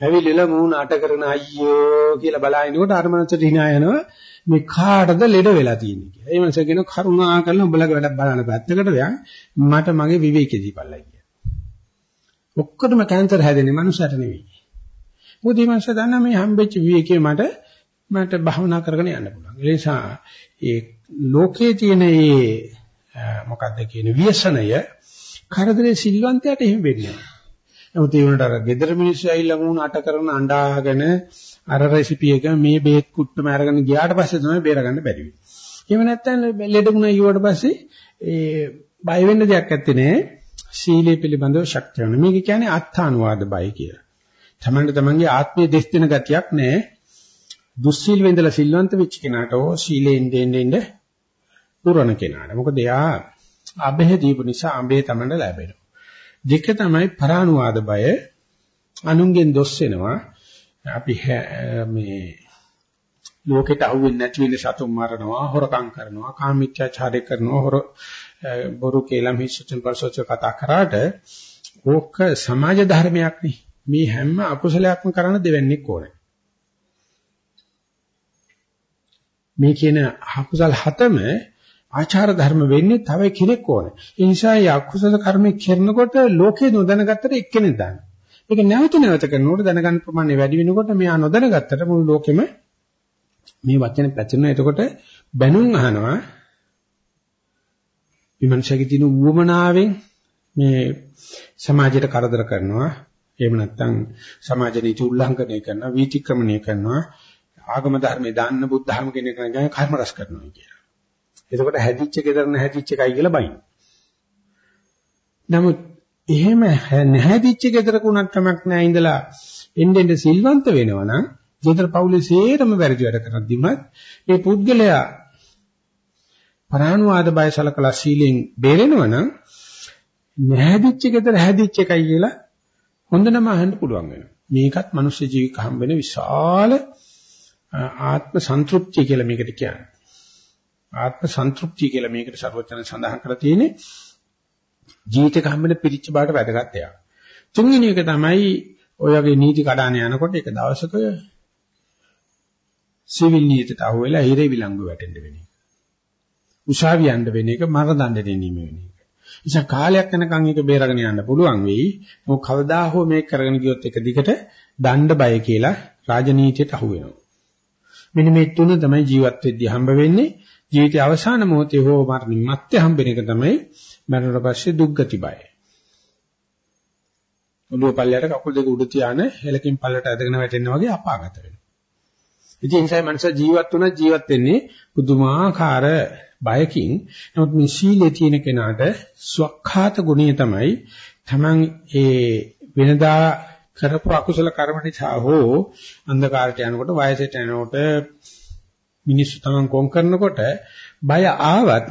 ඇවිල්ලා මූණ අට කරන අයියෝ කියලා බලනකොට අර මනසට hina යනවා මේ කාටද ලෙඩ වෙලා තියෙන්නේ කියලා. ඒ මනස කියන කරුණා කරලා උඹලගේ වැඩක් බලන්න පැත්තකට දැන් මට මගේ විවේකී දීපල්ලා කියලා. ඔක්කොටම කැන්සර් හැදෙන්නේ මනුස්සයට නෙවෙයි. මොකද මේ මනස දන්න මේ හම්බෙච්ච විවේකයේ මට මට භවනා කරගෙන යන්න පුළුවන්. ඒ නිසා ඒ ලෝකයේ තියෙන මේ මොකද්ද කියන ව්‍යසනය කරදරේ සිල්වන්තයාට එහෙම වෙන්නේ නැහැ. නමුත් ඒ වුණාට අර gedara මිනිස්සු ඇවිල්ලා වුණ අට කරන අඬාගෙන අර රෙසිපි එක මේ බේත් කුට්ටම අරගෙන ගියාට පස්සේ තමයි බේරගන්න බැරි වෙන්නේ. එහෙම නැත්නම් ලෙඩුණ ඊවට පස්සේ ඒ බය වෙන්න දෙයක් නැත්තේ නේ. සීලය පිළිබඳව ශක්තිය වෙන. මේක කියන්නේ අත්තානුවාද බය කියලා. තමන්ට තමන්ගේ ආත්මයේ දෙස් දෙන ගතියක් නැහැ. දුස්සීල වෙඳලා සිල්වන්ත වෙච්ච කෙනාට ඕ සීලෙන් දෙන්නේ ඉන්න පුරණ කෙනාට. මොකද එයා අබේ දීපු නිසා අබේ තමන්ට ලැබෙනවා. දෙක තමයි පරානුවාද බය. අනුන්ගෙන් දොස් වෙනවා. අපි මේ ලෝකෙට අහුවෙන්නේ නැති වෙන සතුන් මරනවා, හොරකම් කරනවා, කාමීත්‍යාචාරය කරනවා, හොර බොරු කේලම් හිස්සුතුන් පරිසෝච කතා කරාට ඕක සමාජ ධර්මයක් නේ. මේ හැම අකුසලයක්ම කරන දෙවන්නේක් ඕනේ. මේ කියන අකුසල් හතම ආචාර ධර්ම වෙන්නේ තව කෙනෙක් ඕනේ. ඒ නිසා මේ අකුසල කර්මෙ කරනකොට ලෝකේ නොදැනගත්තට එක්කෙනෙක් දාන්න. ඒක නැවත නැවත කරනකොට දැනගන්න ප්‍රමාණය වැඩි වෙනකොට මෙයා නොදැනගත්තට මුළු ලෝකෙම මේ වචනේ පැතිරෙනවා. එතකොට බැනුම් අහනවා විමර්ශකයේ තියෙන උවමනාවෙන් මේ සමාජයට කරදර කරනවා එහෙම නැත්නම් සමාජ නීති උල්ලංඝනය කරනවා වීතික්‍රමණය කරනවා ආගම ධර්මයේ දාන්න බුද්ධ ධර්ම කෙනෙක් නම් කර්ම රස කරනවා කියලා. එතකොට හැදිච්ච gedar නැහැදිච්ච එකයි කියලා බයින්. නමුත් එහෙම නැහැදිච්ච gedaraක උනත් තමක් නැහැ ඉඳලා එන්නෙන් සිල්වන්ත වෙනවා නම් gedar පවුලේ සේරම වැරදි වැඩ කරක් දිනුනත් මේ පුද්ගලයා පරානුවාද බය සලකලා සීලෙන් බේරෙනවා නම් නැහැදිච්ච gedara හැදිච්ච එකයි කියලා හොඳ නම අහන්න පුළුවන් වෙනවා. මේකත් මනුෂ්‍ය ජීවික හම් වෙන විශාල ආත්ම සන්තුෂ්ටි කියලා මේකට කියන්නේ. ආත්ම සන්තුෂ්ටි කියලා මේකට ਸਰවඥයන් සඳහන් කරලා තියෙන්නේ ජීවිතේ හම්බෙන පිරිච්ච බාට වැදගත් එකක්. තුන්වෙනි එක තමයි ඔය වගේ නීති කඩාන යනකොට එක දවසක සිවිල් නීතියට අහුවෙලා හිරේ විලංගු වැටෙන්න වෙන එක. උසාවි යන්න වෙන එක මරණ දඬ දෙනීම වෙන එක. ඉතින් කාලයක් යනකම් ඒක බේරගෙන යන්න පුළුවන් වෙයි. මොකද කවදා හෝ මේක කරගෙන ගියොත් එක දිගට දණ්ඩ බය කියලා රාජනීතියට අහු වෙනවා. මෙන්න මේ තුන තමයි ජීවත් වෙද්දී හම්බ වෙන්නේ. ජීවිතයේ අවසාන මොහොතේ හෝ මරණින් මත්තේ හම්බෙන එක තමයි මරණයට පස්සේ දුක්ගති බය. ඔළුව පල්ලයට කකුල් දෙක උඩ තියාන හෙලකින් පල්ලට ඇදගෙන වැටෙනා වගේ අපාගත වෙනවා. ඉතින් ඒ නිසා මනුෂ්‍ය ජීවත් වුණා ජීවත් වෙන්නේ පුදුමාකාර බයකින්. නමුත් මේ සීලේ තියෙන කෙනාට ස්වකහාත ගුණය තමයි Taman ඒ වෙනදා කරපු අකුසල කර්ම නිසා හෝ අන්ධකාරයට යනකොට වයසට යනකොට මිනිස්සු Taman කොම් කරනකොට බය ආවත්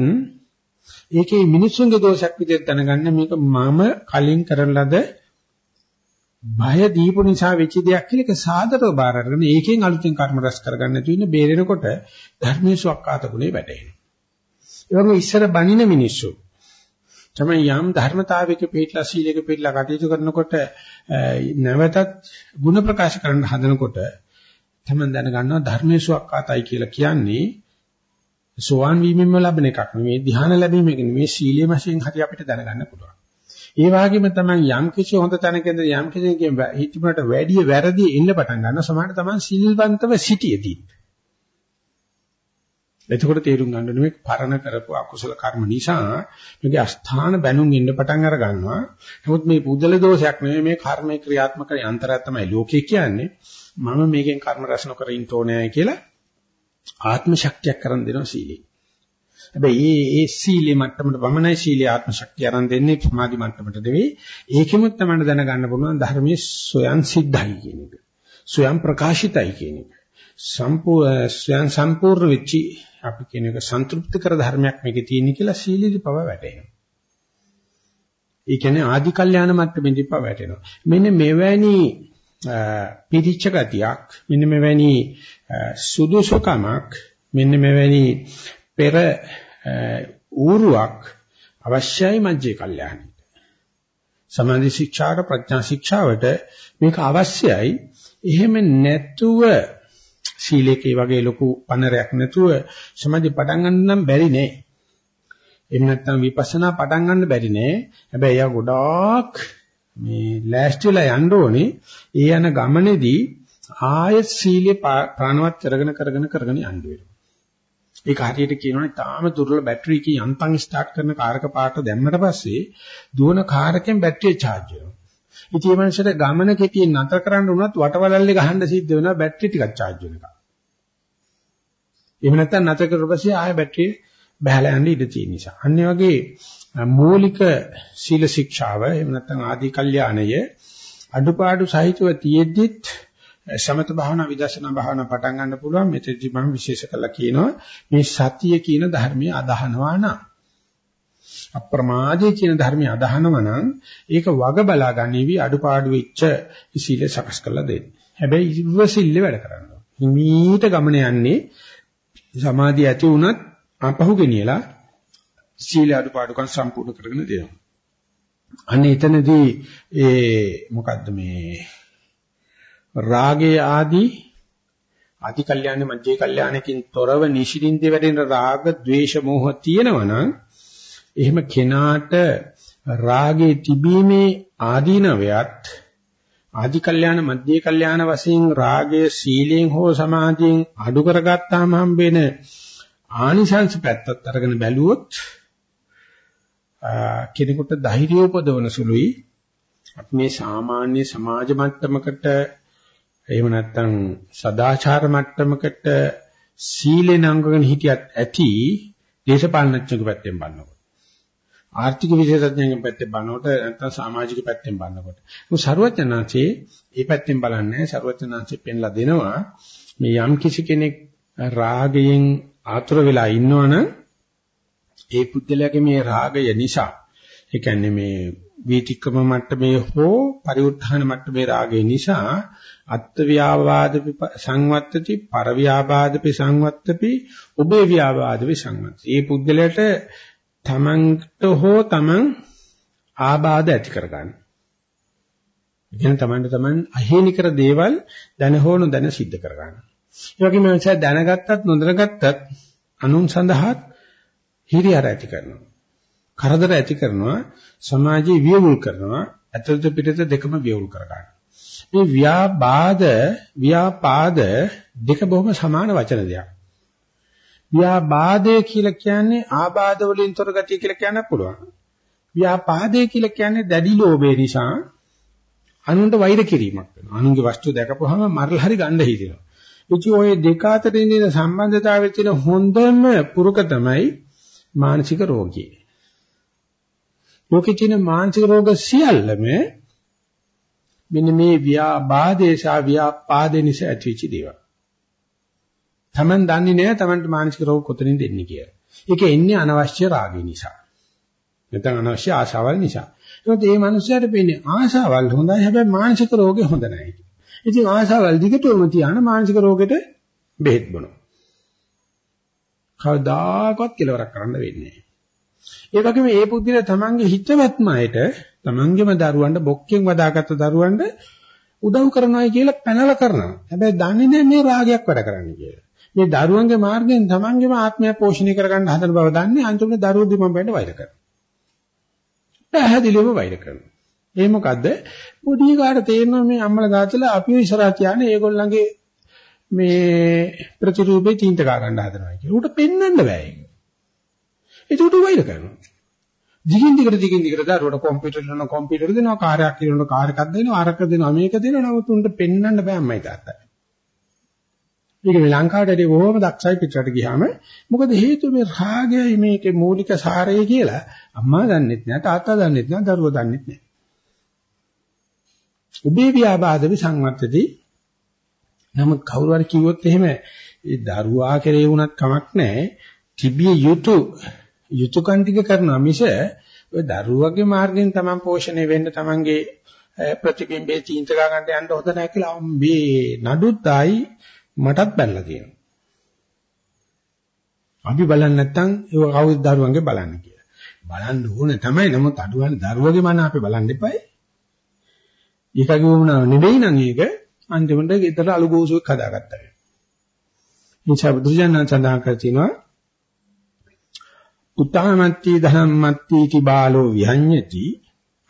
ඒකේ මිනිස්සුන්ගේ දෝෂයක් විදිහට දැනගන්න මේක මම කලින් කරන ලද බය දීපු නිසා වෙච්ච දෙයක් කියලා ඒක සාදරව බාර අරගෙන ඒකෙන් අලුතෙන් කර්ම රැස් කරගන්න නැතු වෙන බේරෙනකොට ධර්මයේ සුවක්කාත ගුණේ වැටෙනවා. ඒ වගේ ඉස්සර බණින මිනිස්සු තමයි යම් ධර්මතාවයක පිටලා සීලයක පිටලා කටයුතු කරනකොට නැවතත් ಗುಣ ප්‍රකාශ කරන්න හදනකොට තමයි දැනගන්නවා ධර්මයේ සුවක්කාතයි කියලා කියන්නේ සෝවාන් වීමෙන්ම ලැබෙන එකක් නෙවෙයි ධ්‍යාන ලැබීමකින් නෙවෙයි සීලයේ වශයෙන් හරි අපිට දැනගන්න පුළුවන්. ඒ වගේම තමයි යම් කිසි හොඳ තැනකද යම් කිසි හිතීමකට වැඩි වැරදි එන්න පටන් ගන්න සමාන තමයි සිල්වන්තව සිටියේදී. එතකොට තේරුම් ගන්න ඕනේ මේ පරණ කරපු අකුසල කර්ම නිසා මේකේ අස්ථාන බැනුම් ඉන්න පටන් අර ගන්නවා. නමුත් මේ පුදල දෝෂයක් නෙමෙයි මේ කර්මයේ ක්‍රියාත්මක යන්ත්‍රය තමයි ලෝකේ කියන්නේ. මම මේකෙන් කර්ම රැස් නොකර ඉන්න ඕනේ කියලා ආත්ම ශක්තියක් කරන් දෙනවා සීලේ. හැබැයි මේ මේ සීලේ මට්ටමට වමනයි සීලේ ආත්ම ශක්තිය අරන් දෙන්නේ සමාධි මට්ටමට නෙවෙයි. ඒකෙමුත් තමයි දැනගන්න පුළුවන් ධර්මයේ සොයන් සිද්ධයි කියන එක. සොයන් ප්‍රකාශිතයි කියන එක. සම්පූර්ණ සම්පූර්ණ වෙච්චි අපි කියන එක සන්තුෂ්ටි කර ධර්මයක් මේකේ තියෙන කියලා සීලෙදි පව වැටෙනවා. ඒ කියන්නේ ආදි කල්යාණ මට්ටමේදී පව වැටෙනවා. මෙන්න මෙවැනි පිරිච්ච ගතියක් මෙන්න මෙවැනි සුදුසුකමක් මෙන්න මෙවැනි පෙර ඌරුවක් අවශ්‍යයි මජ්ජේ කල්යාණිට. සමාධි ශික්ෂාට ප්‍රඥා ශික්ෂාවට මේක අවශ්‍යයි. එහෙම නැතුව සීලේකේ වගේ ලොකු පනරයක් නැතුව සමාධි පටන් ගන්න නම් බැරි නෑ. එහෙම නැත්නම් විපස්සනා පටන් ගන්න බැරි නෑ. හැබැයි එයා ගොඩාක් මේ ලෑස්තිලා යන්න ඕනේ. ඒ යන ගමනේදී ආයෙත් සීලේ ප්‍රාණවත් කරගෙන කරගෙන කරගෙන යන්න වෙනවා. ඒක හරියට කියනවනේ තාම දුර්වල බැටරි කී යන්තම් ස්ටාර්ට් කරන කාරක පාට දැම්මට පස්සේ දුවන කාරකෙන් බැටරිය charge වෙනවා. ඉතින් මේ මනසට ගමන කෙටියෙන් නතර කරන්න උනත් වටවලල්ලේ ගහන්න සිද්ධ වෙනවා බැටරි ටිකක් charge වෙනකම්. එහෙම නැත්නම් නතර කරපස්සේ ආයෙ බැටරිය බහලා යන්න ඉඩ තියෙන නිසා. අන්න වගේ මූලික සීල ශික්ෂාව එහෙම නැත්නම් ආදී කල්යාණය අඩුපාඩු සහිතව තියෙද්දිත් සමත භාවනා විදර්ශනා භාවනා පටන් ගන්න පුළුවන් මෙතෙදි මම විශේෂ කළා කියනවා මේ සතිය කියන ධර්මයේ අදහනවා නම් අප්‍රමාදයේ කියන ධර්මයේ අදහනවා නම් ඒක වග බලා ගන්නේවි අඩුපාඩු වෙච්ච සීල සකස් කරලා දෙන්න. හැබැයි ඉවසිල්ල වැඩ කරනවා. හිමීට ගමන යන්නේ සමාධිය ඇති වුණත් අපහු ගෙනියලා සීල අඩුපාඩුකම් සම්පූර්ණ කරගෙන දෙනවා. අන්න එතනදී ඒ මොකද්ද මේ රාගයේ ආදී අධි කල්යාණ මධ්‍ය කල්යාණකින් තොරව නිෂිදින්දේ වැඩෙන රාග, ద్వේෂ, මෝහ තියෙනවනම් එහෙම කෙනාට රාගේ තිබීමේ ආදීනවයත් ආදි කල්යාණ මධ්‍ය කල්යාණ වශයෙන් රාගය සීලෙන් හෝ සමාධියෙන් අඩු කරගත්තාම හම්බෙන ආනිසංස පැත්තත් අරගෙන බැලුවොත් කෙනෙකුට ධෛර්යය උපදවන සුළුයි. අපි මේ සාමාන්‍ය සමාජ මට්ටමකට එහෙම නැත්නම් සදාචාර මට්ටමකට සීලෙන් අංගගෙන හිටියත් ඇති දේශපාලනඥයෙකු පැත්තෙන් බලනකොට ආර්ථික විශේෂඥයෙකු පැත්තෙන් බලනකොට නැත්නම් සමාජික පැත්තෙන් බලනකොට. මොකද ਸਰවඥාන්සේ ඒ පැත්තෙන් බලන්නේ ਸਰවඥාන්සේ පෙන්ලා දෙනවා මේ යම් කිසි කෙනෙක් රාගයෙන් ආතුර වෙලා ඉන්නවනම් ඒ පුද්ගලයාගේ මේ රාගය නිසා ඒ කියන්නේ මේ වීතික්‍රම මට්ටමේ හෝ පරිඋත්ථාන මට්ටමේ රාගය නිසා අත්ත්‍ය ව්‍යාපාදපි සංවත්තති පර ව්‍යාපාදපි සංවත්තපි උභය ව්‍යාපාදපි සංවත්තති. මේ පුද්ගලයාට තමන්ට හෝ තමන් ආබාධ ඇති කරගන්න. ඉගෙන තමන්ට තමන් අහේනි කර දේවල් දැන හෝ නොදැන සිද්ධ කරගන්න. ඒ වගේම මනස දැනගත්තත් නොදැනගත්තත් අනුන් සඳහාත් හිරියර ඇති කරනවා. කරදර ඇති කරනවා සමාජයේ වියවුල් කරනවා ඇතුළත පිටත දෙකම වියවුල් කරගන්න. මේ ව්‍යාබාධ ව්‍යාපාද දෙක බොහොම සමාන වචන දෙයක්. ව්‍යාබාධය කියලා කියන්නේ ආබාධ වලින් තොර ගතිය කියලා කියන්න පුළුවන්. ව්‍යාපාදේ කියලා කියන්නේ දැඩි ලෝභය නිසා අනුන්ට වෛර කිරීමක් වෙනවා. අනුන්ගේ වස්තු දැකපුවහම මරලා හරි ගන්න හිතෙනවා. ඉතින් ওই දෙක අතර ඉන්න සම්බන්ධතාවයේ තියෙන හොඳම පුරුක තමයි මානසික රෝගී. ලෝකේ තියෙන මානසික රෝග සියල්ලම මෙන්න මේ ව්‍යාබාධේ සහ ව්‍යාපාදේ නිසා ඇතිවෙච්ච දේවල්. Taman දන්නේ නැහැ Tamanට මානසික රෝග කොතනින්ද එන්නේ කියලා. ඒක එන්නේ අනවශ්‍ය රාගය නිසා. නැත්නම් අනවශ්‍ය ආශාවල් නිසා. ඒකත් මේ මනුස්සයාට පේන්නේ ආශාවල් හොඳයි හැබැයි මානසික රෝගේ හොඳ නැහැ කියලා. ඉතින් ආශාවල් දිගටම තියාන මානසික රෝගෙට බෙහෙත් බොනවා. කවදාකවත් කෙලවරක් කරන්න වෙන්නේ නැහැ. ඒ වගේම මේ පුද්ගලයා තමන්ගේ හිතවත්ම අයට තමන්ගේම දරුවන්ට බොක්කෙන් වදාගත්ත දරුවන්ට උදව් කරනවායි කියලා පැනලා කරනවා. හැබැයි දන්නේ නැහැ මේ රාගයක් වැඩ කරන්නේ කියලා. මේ දරුවන්ගේ මාර්ගයෙන් තමන්ගේම ආත්මය පෝෂණය කරගන්න හදන බව දන්නේ අන්තිමට දරුවෝ දෙමව්පියන්ට වෛර කරනවා. පැහැදිලිවම වෛර කරනවා. ඒ මොකද්ද? පොඩි කාට තේරෙනවා මේ අම්මලා දාතලා අපි ඉස්සරහ තියානේ ඒගොල්ලන්ගේ මේ ප්‍රතිරූපේ තීන්ත ගා ගන්න හදනවා කියලා. උට පෙන්වන්න බෑ ඒක. ඒක උට වෛර කරනවා. දිගින් දිගට දිගින් දිගට දරුවට කම්පියුටර් කරන කම්පියුටර් දෙනවා කාර්යයක් කරන කාර් එකක් දෙනවා අරක දෙනවා මේක දෙනවා නමුත් උන්ට පෙන්වන්න බෑ අම්මයි තාත්තයි. මේක මේ ලංකාවට බොහොම දක්ෂයි පිටරට ගියාම මොකද හේතුව මේ රාගයයි මේකේ මූලික සාරය කියලා අම්මා දන්නෙත් නෑ තාත්තා දන්නෙත් නෑ දරුවෝ දන්නෙත් නෑ. උභේ ව්‍යාපාද විසංවත්තදී නමුත් කවුරු හරි කිව්වොත් එහෙම ඒ දරුවා කෙරේ වුණත් කමක් නැහැ තිබිය යුතු යුතුයකම් ටික කරනවා මිස ඔය දරුවගේ මාර්ගයෙන් තමන් පෝෂණය වෙන්න තමන්ගේ ප්‍රතිබිම්බේ චින්ත ගන්න යන්න හොඳ නැහැ කියලා මේ නඩුත් ආයි මටත් බැලලා තියෙනවා. අපි බලන්නේ නැත්නම් ඒක කවුද දරුවන්ගේ බලන්න කියලා. බලන්න ඕනේ තමයි නමුත් අඩුවන්නේ දරුවගේ මන අපි බලන්න එපායි. ඒකගේ වුණා නෙවෙයි නම් ඒක අන්තිමට ගෙදර අලු ගෝසුවක් හදාගත්තා. නිසා බුදුජානක සඳහන් කර තිනවා උත්තාමත්ති ධම්මත්ති ති බාලෝ විහඤ්ඤති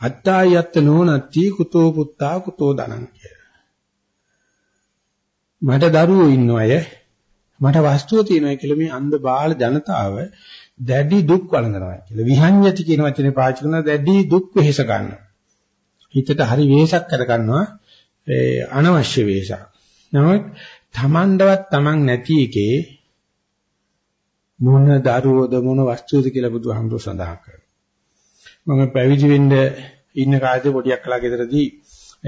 අත්තායත්ත නෝනත්ති කුතෝ පුත්තා කුතෝ ධනං කියලා. මට දරුවෝ ඉන්න අය මට වස්තුව තියෙනවා කියලා මේ අන්ධ බාල ජනතාව දැඩි දුක් වළඳනවා කියලා. විහඤ්ඤති කියන වචනේ පාවිච්චි කරන දැඩි දුක් වෙහෙස ගන්නවා. හිතට හරි වෙහෙසක් කර ගන්නවා ඒ අනවශ්‍ය වෙහෙසක්. නමුත් තමන්ඩවත් තමන් නැති එකේ මොන දරුවෝද මොන වස්තුවද කියලා බුදුහාමුදුර සඳහන් කරනවා. මම පැවිදි වෙන්න ඉන්න කාලේ පොඩියක් කළා ගෙදරදී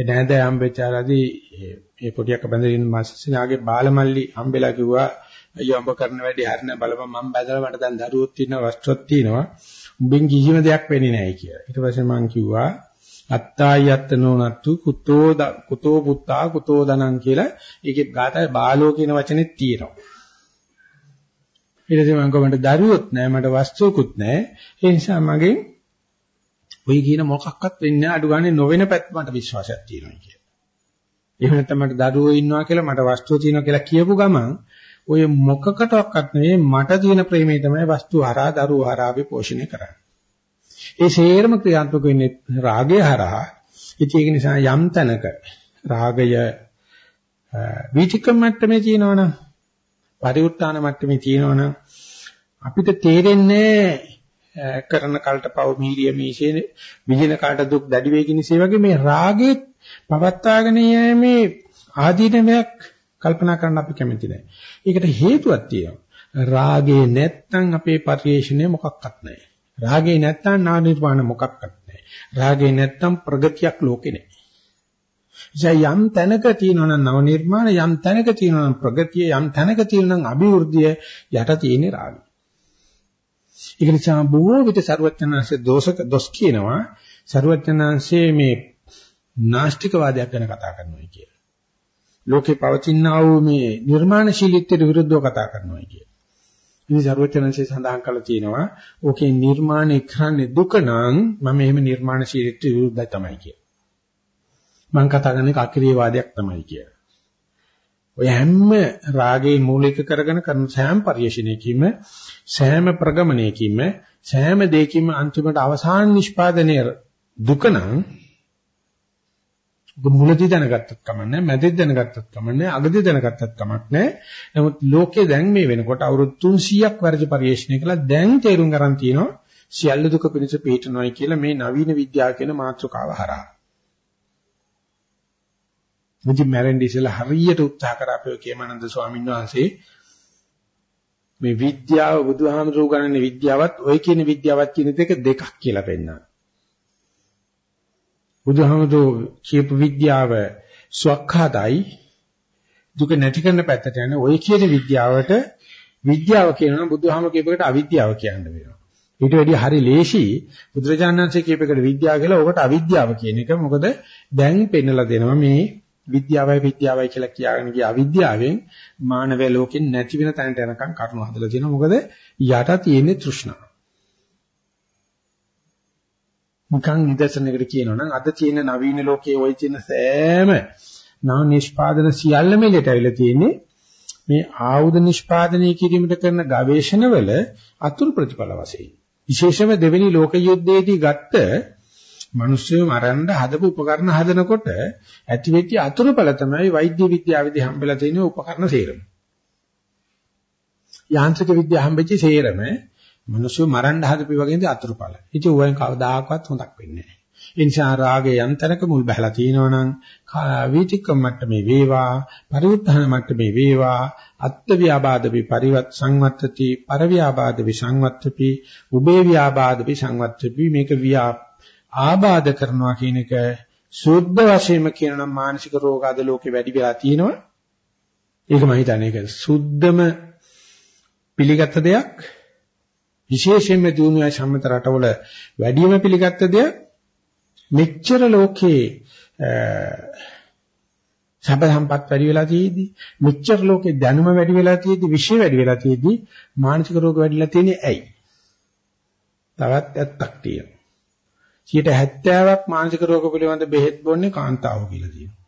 නෑද හම්බෙච්චාලාදී ඒ පොඩියක් බඳගෙන ඉන්න මාසිනාගේ බාලමල්ලි හම්බෙලා කිව්වා අයියෝ අඹ කරන වැඩි හරින බලපන් මම බැදලා මට දැන් දරුවොත් තියෙනවා වස්තුවක් තියෙනවා උඹෙන් කිසිම දෙයක් වෙන්නේ නැහැ කියලා. ඊට පස්සේ මම කිව්වා අත්තායත්තනෝ නත්තු කුතෝ කුතෝ පුත්තා කුතෝ දනං කියලා ඒකේ ගාතයි බාලෝ කියන වචනේ තියෙනවා. ඊට පස්සේ මම කොහොමද දරුවොත් නැහැ මට වස්තුවකුත් නැහැ. ඒ නිසා මගෙන් ඔය කියන මොකක්වත් වෙන්නේ නැහැ අඩු ගානේ නොවන පැත්ත මට විශ්වාසයක් තියෙනවා කියලා. එහෙම නැත්නම් මට දරුවෝ ඉන්නවා කියලා මට වස්තුව තියෙනවා කියලා කියපු ගමන් ඔය මොකකටවත් නෙවෙයි මට තියෙන ප්‍රේමය තමයි වස්තුව හරහා දරුවෝ හරහා අපි පෝෂණය කරන්නේ. ඒ සේරම ක්‍රියාත්මක වෙන්නේ රාගය හරහා. ඉතින් ඒක නිසා යම් තැනක රාගය වීතිකම් මට්ටමේ තියෙනවනම් පරිඋත්තාන මට්ටමේ තියෙනවනම් අපිට තේරෙන්නේ කරන කල්ට පව මීරිය මීෂේ විජින කාට දුක් දැඩි වේගිනිසේ වගේ මේ රාගේ පවත්වාගෙන යෑමේ ආදීනමයක් කල්පනා කරන්න අපි කැමති නැහැ. ඒකට හේතුවක් තියෙනවා. රාගේ නැත්තම් අපේ පරිේශණය මොකක්වත් නැහැ. රාගේ නැත්තම් නා නිර්වාණ මොකක්වත් නැහැ. රාගේ නැත්තම් ප්‍රගතියක් ලෝකේ නැහැ. යම් තැනක තියෙනවා නම් නව නිර්මාණ යම් තැනක තියෙනවා නම් ප්‍රගතිය යම් තැනක තියෙනවා නම් අභිවෘද්ධිය යට තියෙන රාගය. ඒක නිසා බොහෝ විට ਸਰුවචනාංශයේ දෝෂක දොස් කියනවා ਸਰුවචනාංශයේ මේ නාස්තිකවාදයක් ගැන කතා කරනවා කියලා. ලෝකේ පවතින ආ වූ මේ නිර්මාණශීලීත්වයට විරුද්ධව කතා කරනවා කියලා. ඉතින් ਸਰවඥාන්සේ සඳහන් කළා තියෙනවා ඕකේ නිර්මාණය කරන්නේ දුක නම් මම එහෙම නිර්මාණශීලීත්වයට විරුද්ධයි තමයි කියලා. මම කතා කරන්නේ අක්‍රීය වාදයක් තමයි කියලා. ඔය හැම රාගේ මූලික කරගෙන කරන සෑම පරිශ්‍රණයකින්ම සෑම ප්‍රගමණයකින්ම සෑම දෙයකින්ම අන්තිමට අවසාන නිෂ්පාදනය දුක නම් ඔබ මුලදී දැනගත්තත් කමන්නේ මැදදී දැනගත්තත් කමන්නේ අගදී දැනගත්තත් කමක් නැහැ. නමුත් ලෝකේ දැන් මේ වෙනකොට අවුරුදු 300ක් වර්ජ පරිශ්‍රණය කළා. දැන් තේරුම් ගන්න තියෙනවා සියල්ල දුක පිණිස පිටනොයි කියලා මේ නවීන විද්‍යාව කියන මාතෘකාව හරහා. මුදි මැරෙන්න ඉස්සෙල්ලා හරියට උත්සාහ කරා අපේ කේමානන්ද ස්වාමීන් වහන්සේ මේ විද්‍යාව බුදුහාමුදුරු ගණනේ විද්‍යාවත් ඔය කියන විද්‍යාවත් කියන දෙක දෙකක් කියලා පෙන්නනවා. බුදුහාමුදුරු කියපු විද්‍යාව ස්වකහාතයි දුක නැති කරන පැත්තට යන ඔය කියන විද්‍යාවට විද්‍යාව කියනවා බුදුහාමුදුරු කියපේකට අවිද්‍යාව කියන්න වෙනවා. ඊට වැඩිය හරි ලේසි බුදුරජාණන්සේ කියපේකට විද්‍යාව කියලා ඔකට අවිද්‍යාව කියන එක මොකද දැන් පෙන්නලා දෙනවා මේ විද්‍යාවයි විද්‍යාවයි කියලා කියාගෙන ගිය අවිද්‍යාවෙන් මානව ලෝකෙන් නැති වෙන තැනට යනකම් කරුණු හදලා තියෙනවා. මොකද යට තියෙන්නේ තෘෂ්ණාව. නිකන් නිදර්ශනයකට කියනවනම් අද තියෙන නවීන ලෝකයේ ওই තියෙන සෑම නා නිෂ්පාදන සියල්ලම එලට ඇවිල්ලා තියෙන්නේ මේ ආයුධ නිෂ්පාදනය කිරීමට කරන ගවේෂණවල අතුරු ප්‍රතිඵල වශයෙන්. විශේෂම දෙවෙනි ලෝක යුද්ධයේදී ගත්ත මිනිස්සු මරන්න හදපු උපකරණ හදනකොට ඇතිවෙච්ච අතුරුඵල තමයි වෛද්‍ය විද්‍යාවේදී හම්බෙලා තියෙන උපකරණ සේරම. යාන්ත්‍රික විද්‍යාව හම්බෙච්ච සේරම මිනිස්සු මරන්න හදපු වගේදී අතුරුඵල. ඉතින් ඕවෙන් කවදාකවත් හොඳක් වෙන්නේ නැහැ. ඒ නිසා රාගයේ යන්තරක මුල් බහලා තියෙනවනම් වීතික්කම් මට්ටමේ වේවා පරිඋත්ථාන මට්ටමේ වේවා අත්ත්‍ය ව්‍යාබාධ විපරිවත් සංවත්තති පරව්‍යාබාධ විසංවත්තපි උබේ ව්‍යාබාධ විසංවත්තපි මේක ව්‍යා ආබාධ කරනවා කියන එක සුද්ධ වශයෙන්ම කියනනම් මානසික රෝග අද ලෝකේ වැඩි වෙලා තියෙනවා. ඒක මම හිතන්නේ ඒක සුද්ධම පිළිගත් දෙයක්. විශේෂයෙන්ම දුණුවයි සම්මත රටවල වැඩිම පිළිගත් දෙයක්. මෙච්චර ලෝකේ සබ සම්පත් වැඩි වෙලා තියෙද්දි මෙච්චර ලෝකේ දැනුම වැඩි වෙලා තියෙද්දි විශ්ව වැඩි වෙලා තියෙද්දි මානසික රෝග වැඩිලා තියෙන්නේ ඇයි? තවත් ඇත්තක් තියෙනවා. 70ක් මානසික රෝග පිළිබඳ බෙහෙත් බොන්නේ කාන්තාවෝ කියලා තියෙනවා.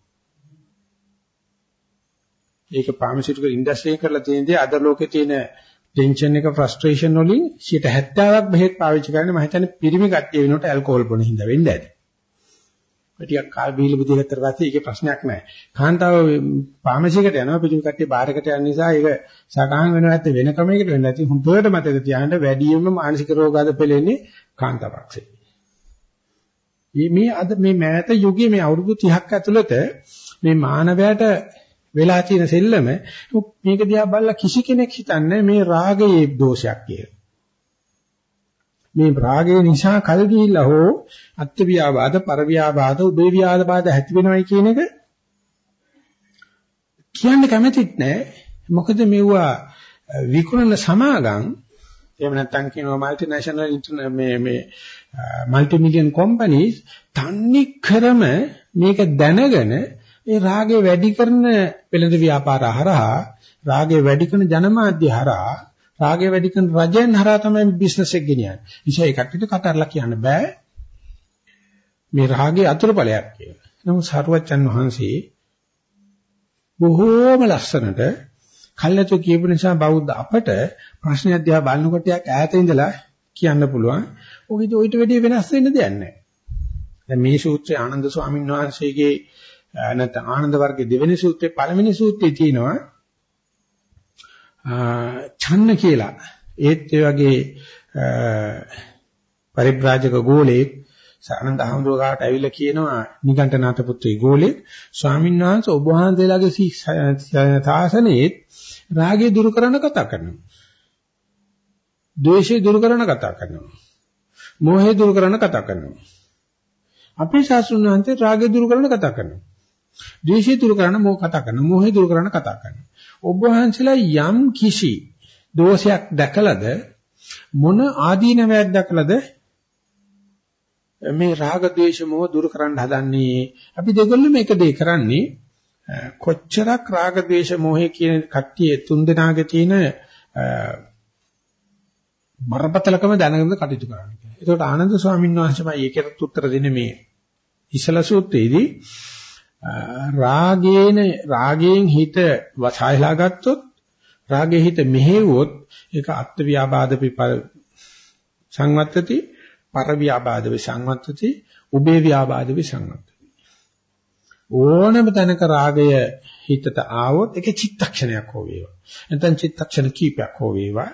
ඒක ෆාමසිටිකල් ඉන්ඩස්ට්‍රි කරලා තියෙනදී අද ලෝකේ තියෙන ටෙන්ෂන් එක ෆ්‍රස්ට්‍රේෂන් වලින් 70ක් බෙහෙත් පාවිච්චි කරන්නේ මම හිතන්නේ පිරිමි කට්ටිය වෙනකොට ඇල්කොහොල් බොන හින්දා වෙන්න ඇති. ටිකක් කාල් බීල බුදිය ගත්තට පස්සේ ඒකේ ප්‍රශ්නයක් නැහැ. කාන්තාව ෆාමසියකට යනවා පිටින් කට්ටිය බාරකට යන නිසා ඒක සටහන් වෙනවා නැත්නම් වෙන ක්‍රමයකට වෙන්නේ නැති හොඳට මතක තියාගන්න වැඩියෙන්ම මානසික රෝග අද පෙළෙන්නේ කාන්තාවක්සේ. මේ අද මේ මෑත යුගයේ මේ අවුරුදු 30ක් ඇතුළත මේ මානවයාට වෙලා තියෙන සෙල්ලම මේක දිහා බලලා කිසි කෙනෙක් හිතන්නේ මේ රාගයේ දෝෂයක් කියලා. මේ රාගය නිසා කල් ගිහිල්ලා හෝ අත්ත්‍ය ව්‍යාබාධ, පර ව්‍යාබාධ, උභේ ව්‍යාබාධ ඇති වෙනවයි කියන එක කියන්න කැමතිත් නෑ. මොකද මෙවුවා විකුණන සමාගම් එහෙම නැත්නම් කියනවා মালටි ජාතික මේ මේ মালටි මිලියන් කම්පැනිස් තන්නේ ක්‍රම මේක දැනගෙන ඒ රාගය වැඩි කරන වෙළඳ ව්‍යාපාර හරහා රාගය වැඩි කරන ජනමාධ්‍ය හරහා රාගය වැඩි කරන රජයන් හරහා තමයි බිස්නස් එක ගෙනියන්නේ. ඉතින් ඒකට කතරලා කියන්න බෑ මේ රාගයේ අතුරුඵලයක් කියලා. නමුත් සාරවත්යන් වහන්සේ බොහෝම ලස්සනට කල්ලාතු කියපු නිසා බෞද්ධ අපට ප්‍රශ්නයක් දිහා බලනකොට යක් ඈත ඉඳලා කියන්න පුළුවන්. ඔක ඉතින් ඊට වැඩිය වෙනස් වෙන්න දෙයක් නැහැ. දැන් මේ සූත්‍රය ආනන්ද ස්වාමීන් වහන්සේගේ නැත්නම් ආනන්ද වර්ගයේ දෙවෙනි සූත්‍රයේ පළවෙනි සූත්‍රයේ තියෙනවා ඡන්න කියලා. ඒත් ඒ වගේ පරිබ්‍රාජක ගෝලෙක් සානන්ද හඳුරාට ඇවිල්ලා කියනවා නිකණ්ඨනාත පුත්‍රයේ ගෝලෙක් ස්වාමීන් වහන්සේ ඔබ වහන්සේලාගේ තාසනයේ රාගය දුරු කරන්න කතා කරනවා. ද්වේෂය දුරු කරන්න කතා කරනවා. මෝහය දුරු කරන්න කතා කරනවා. අපේ ශාස්ත්‍රඥ වහන්සේ රාගය දුරු කරන්න කතා කරනවා. ද්වේෂය දුරු කරන්න මොහ කතා කරනවා. මොහය දුරු කරන්න කතා කරනවා. ඔබ වහන්සේලා යම් කිසි දෝෂයක් දැකලාද මොන ආදීනවයක් දැකලාද මේ රාග ද්වේෂ මොහ දුරු කරන්න හදන්නේ අපි දෙගොල්ලම එක දෙය කරන්නේ කොච්චරක් රාග ද්වේෂ මොහේ කියන කට්ටිය තුන් දෙනාගේ තියෙන බරපතලකම දැනගෙන කටයුතු කරන්න කියලා. ඒකට ආනන්ද ස්වාමීන් වහන්සේමයි ඒකට උත්තර දෙන්නේ මේ ඉසල සූත්‍රයේදී රාගේන රාගයෙන් හිත වසායලා ගත්තොත් රාගේ හිත මෙහෙවුවොත් ඒක අත්ත්‍ය ව්‍යාබාධ සංවත්තති පර ව්‍යාබාධ සංවත්තති උබේ ව්‍යාබාධ සංවත්තති. ඕනම තැනක රාගය හිතට ආවොත් ඒක චිත්තක්ෂණයක් හෝ වේවා. නැත්නම් චිත්තක්ෂණ කීපයක් හෝ වේවා.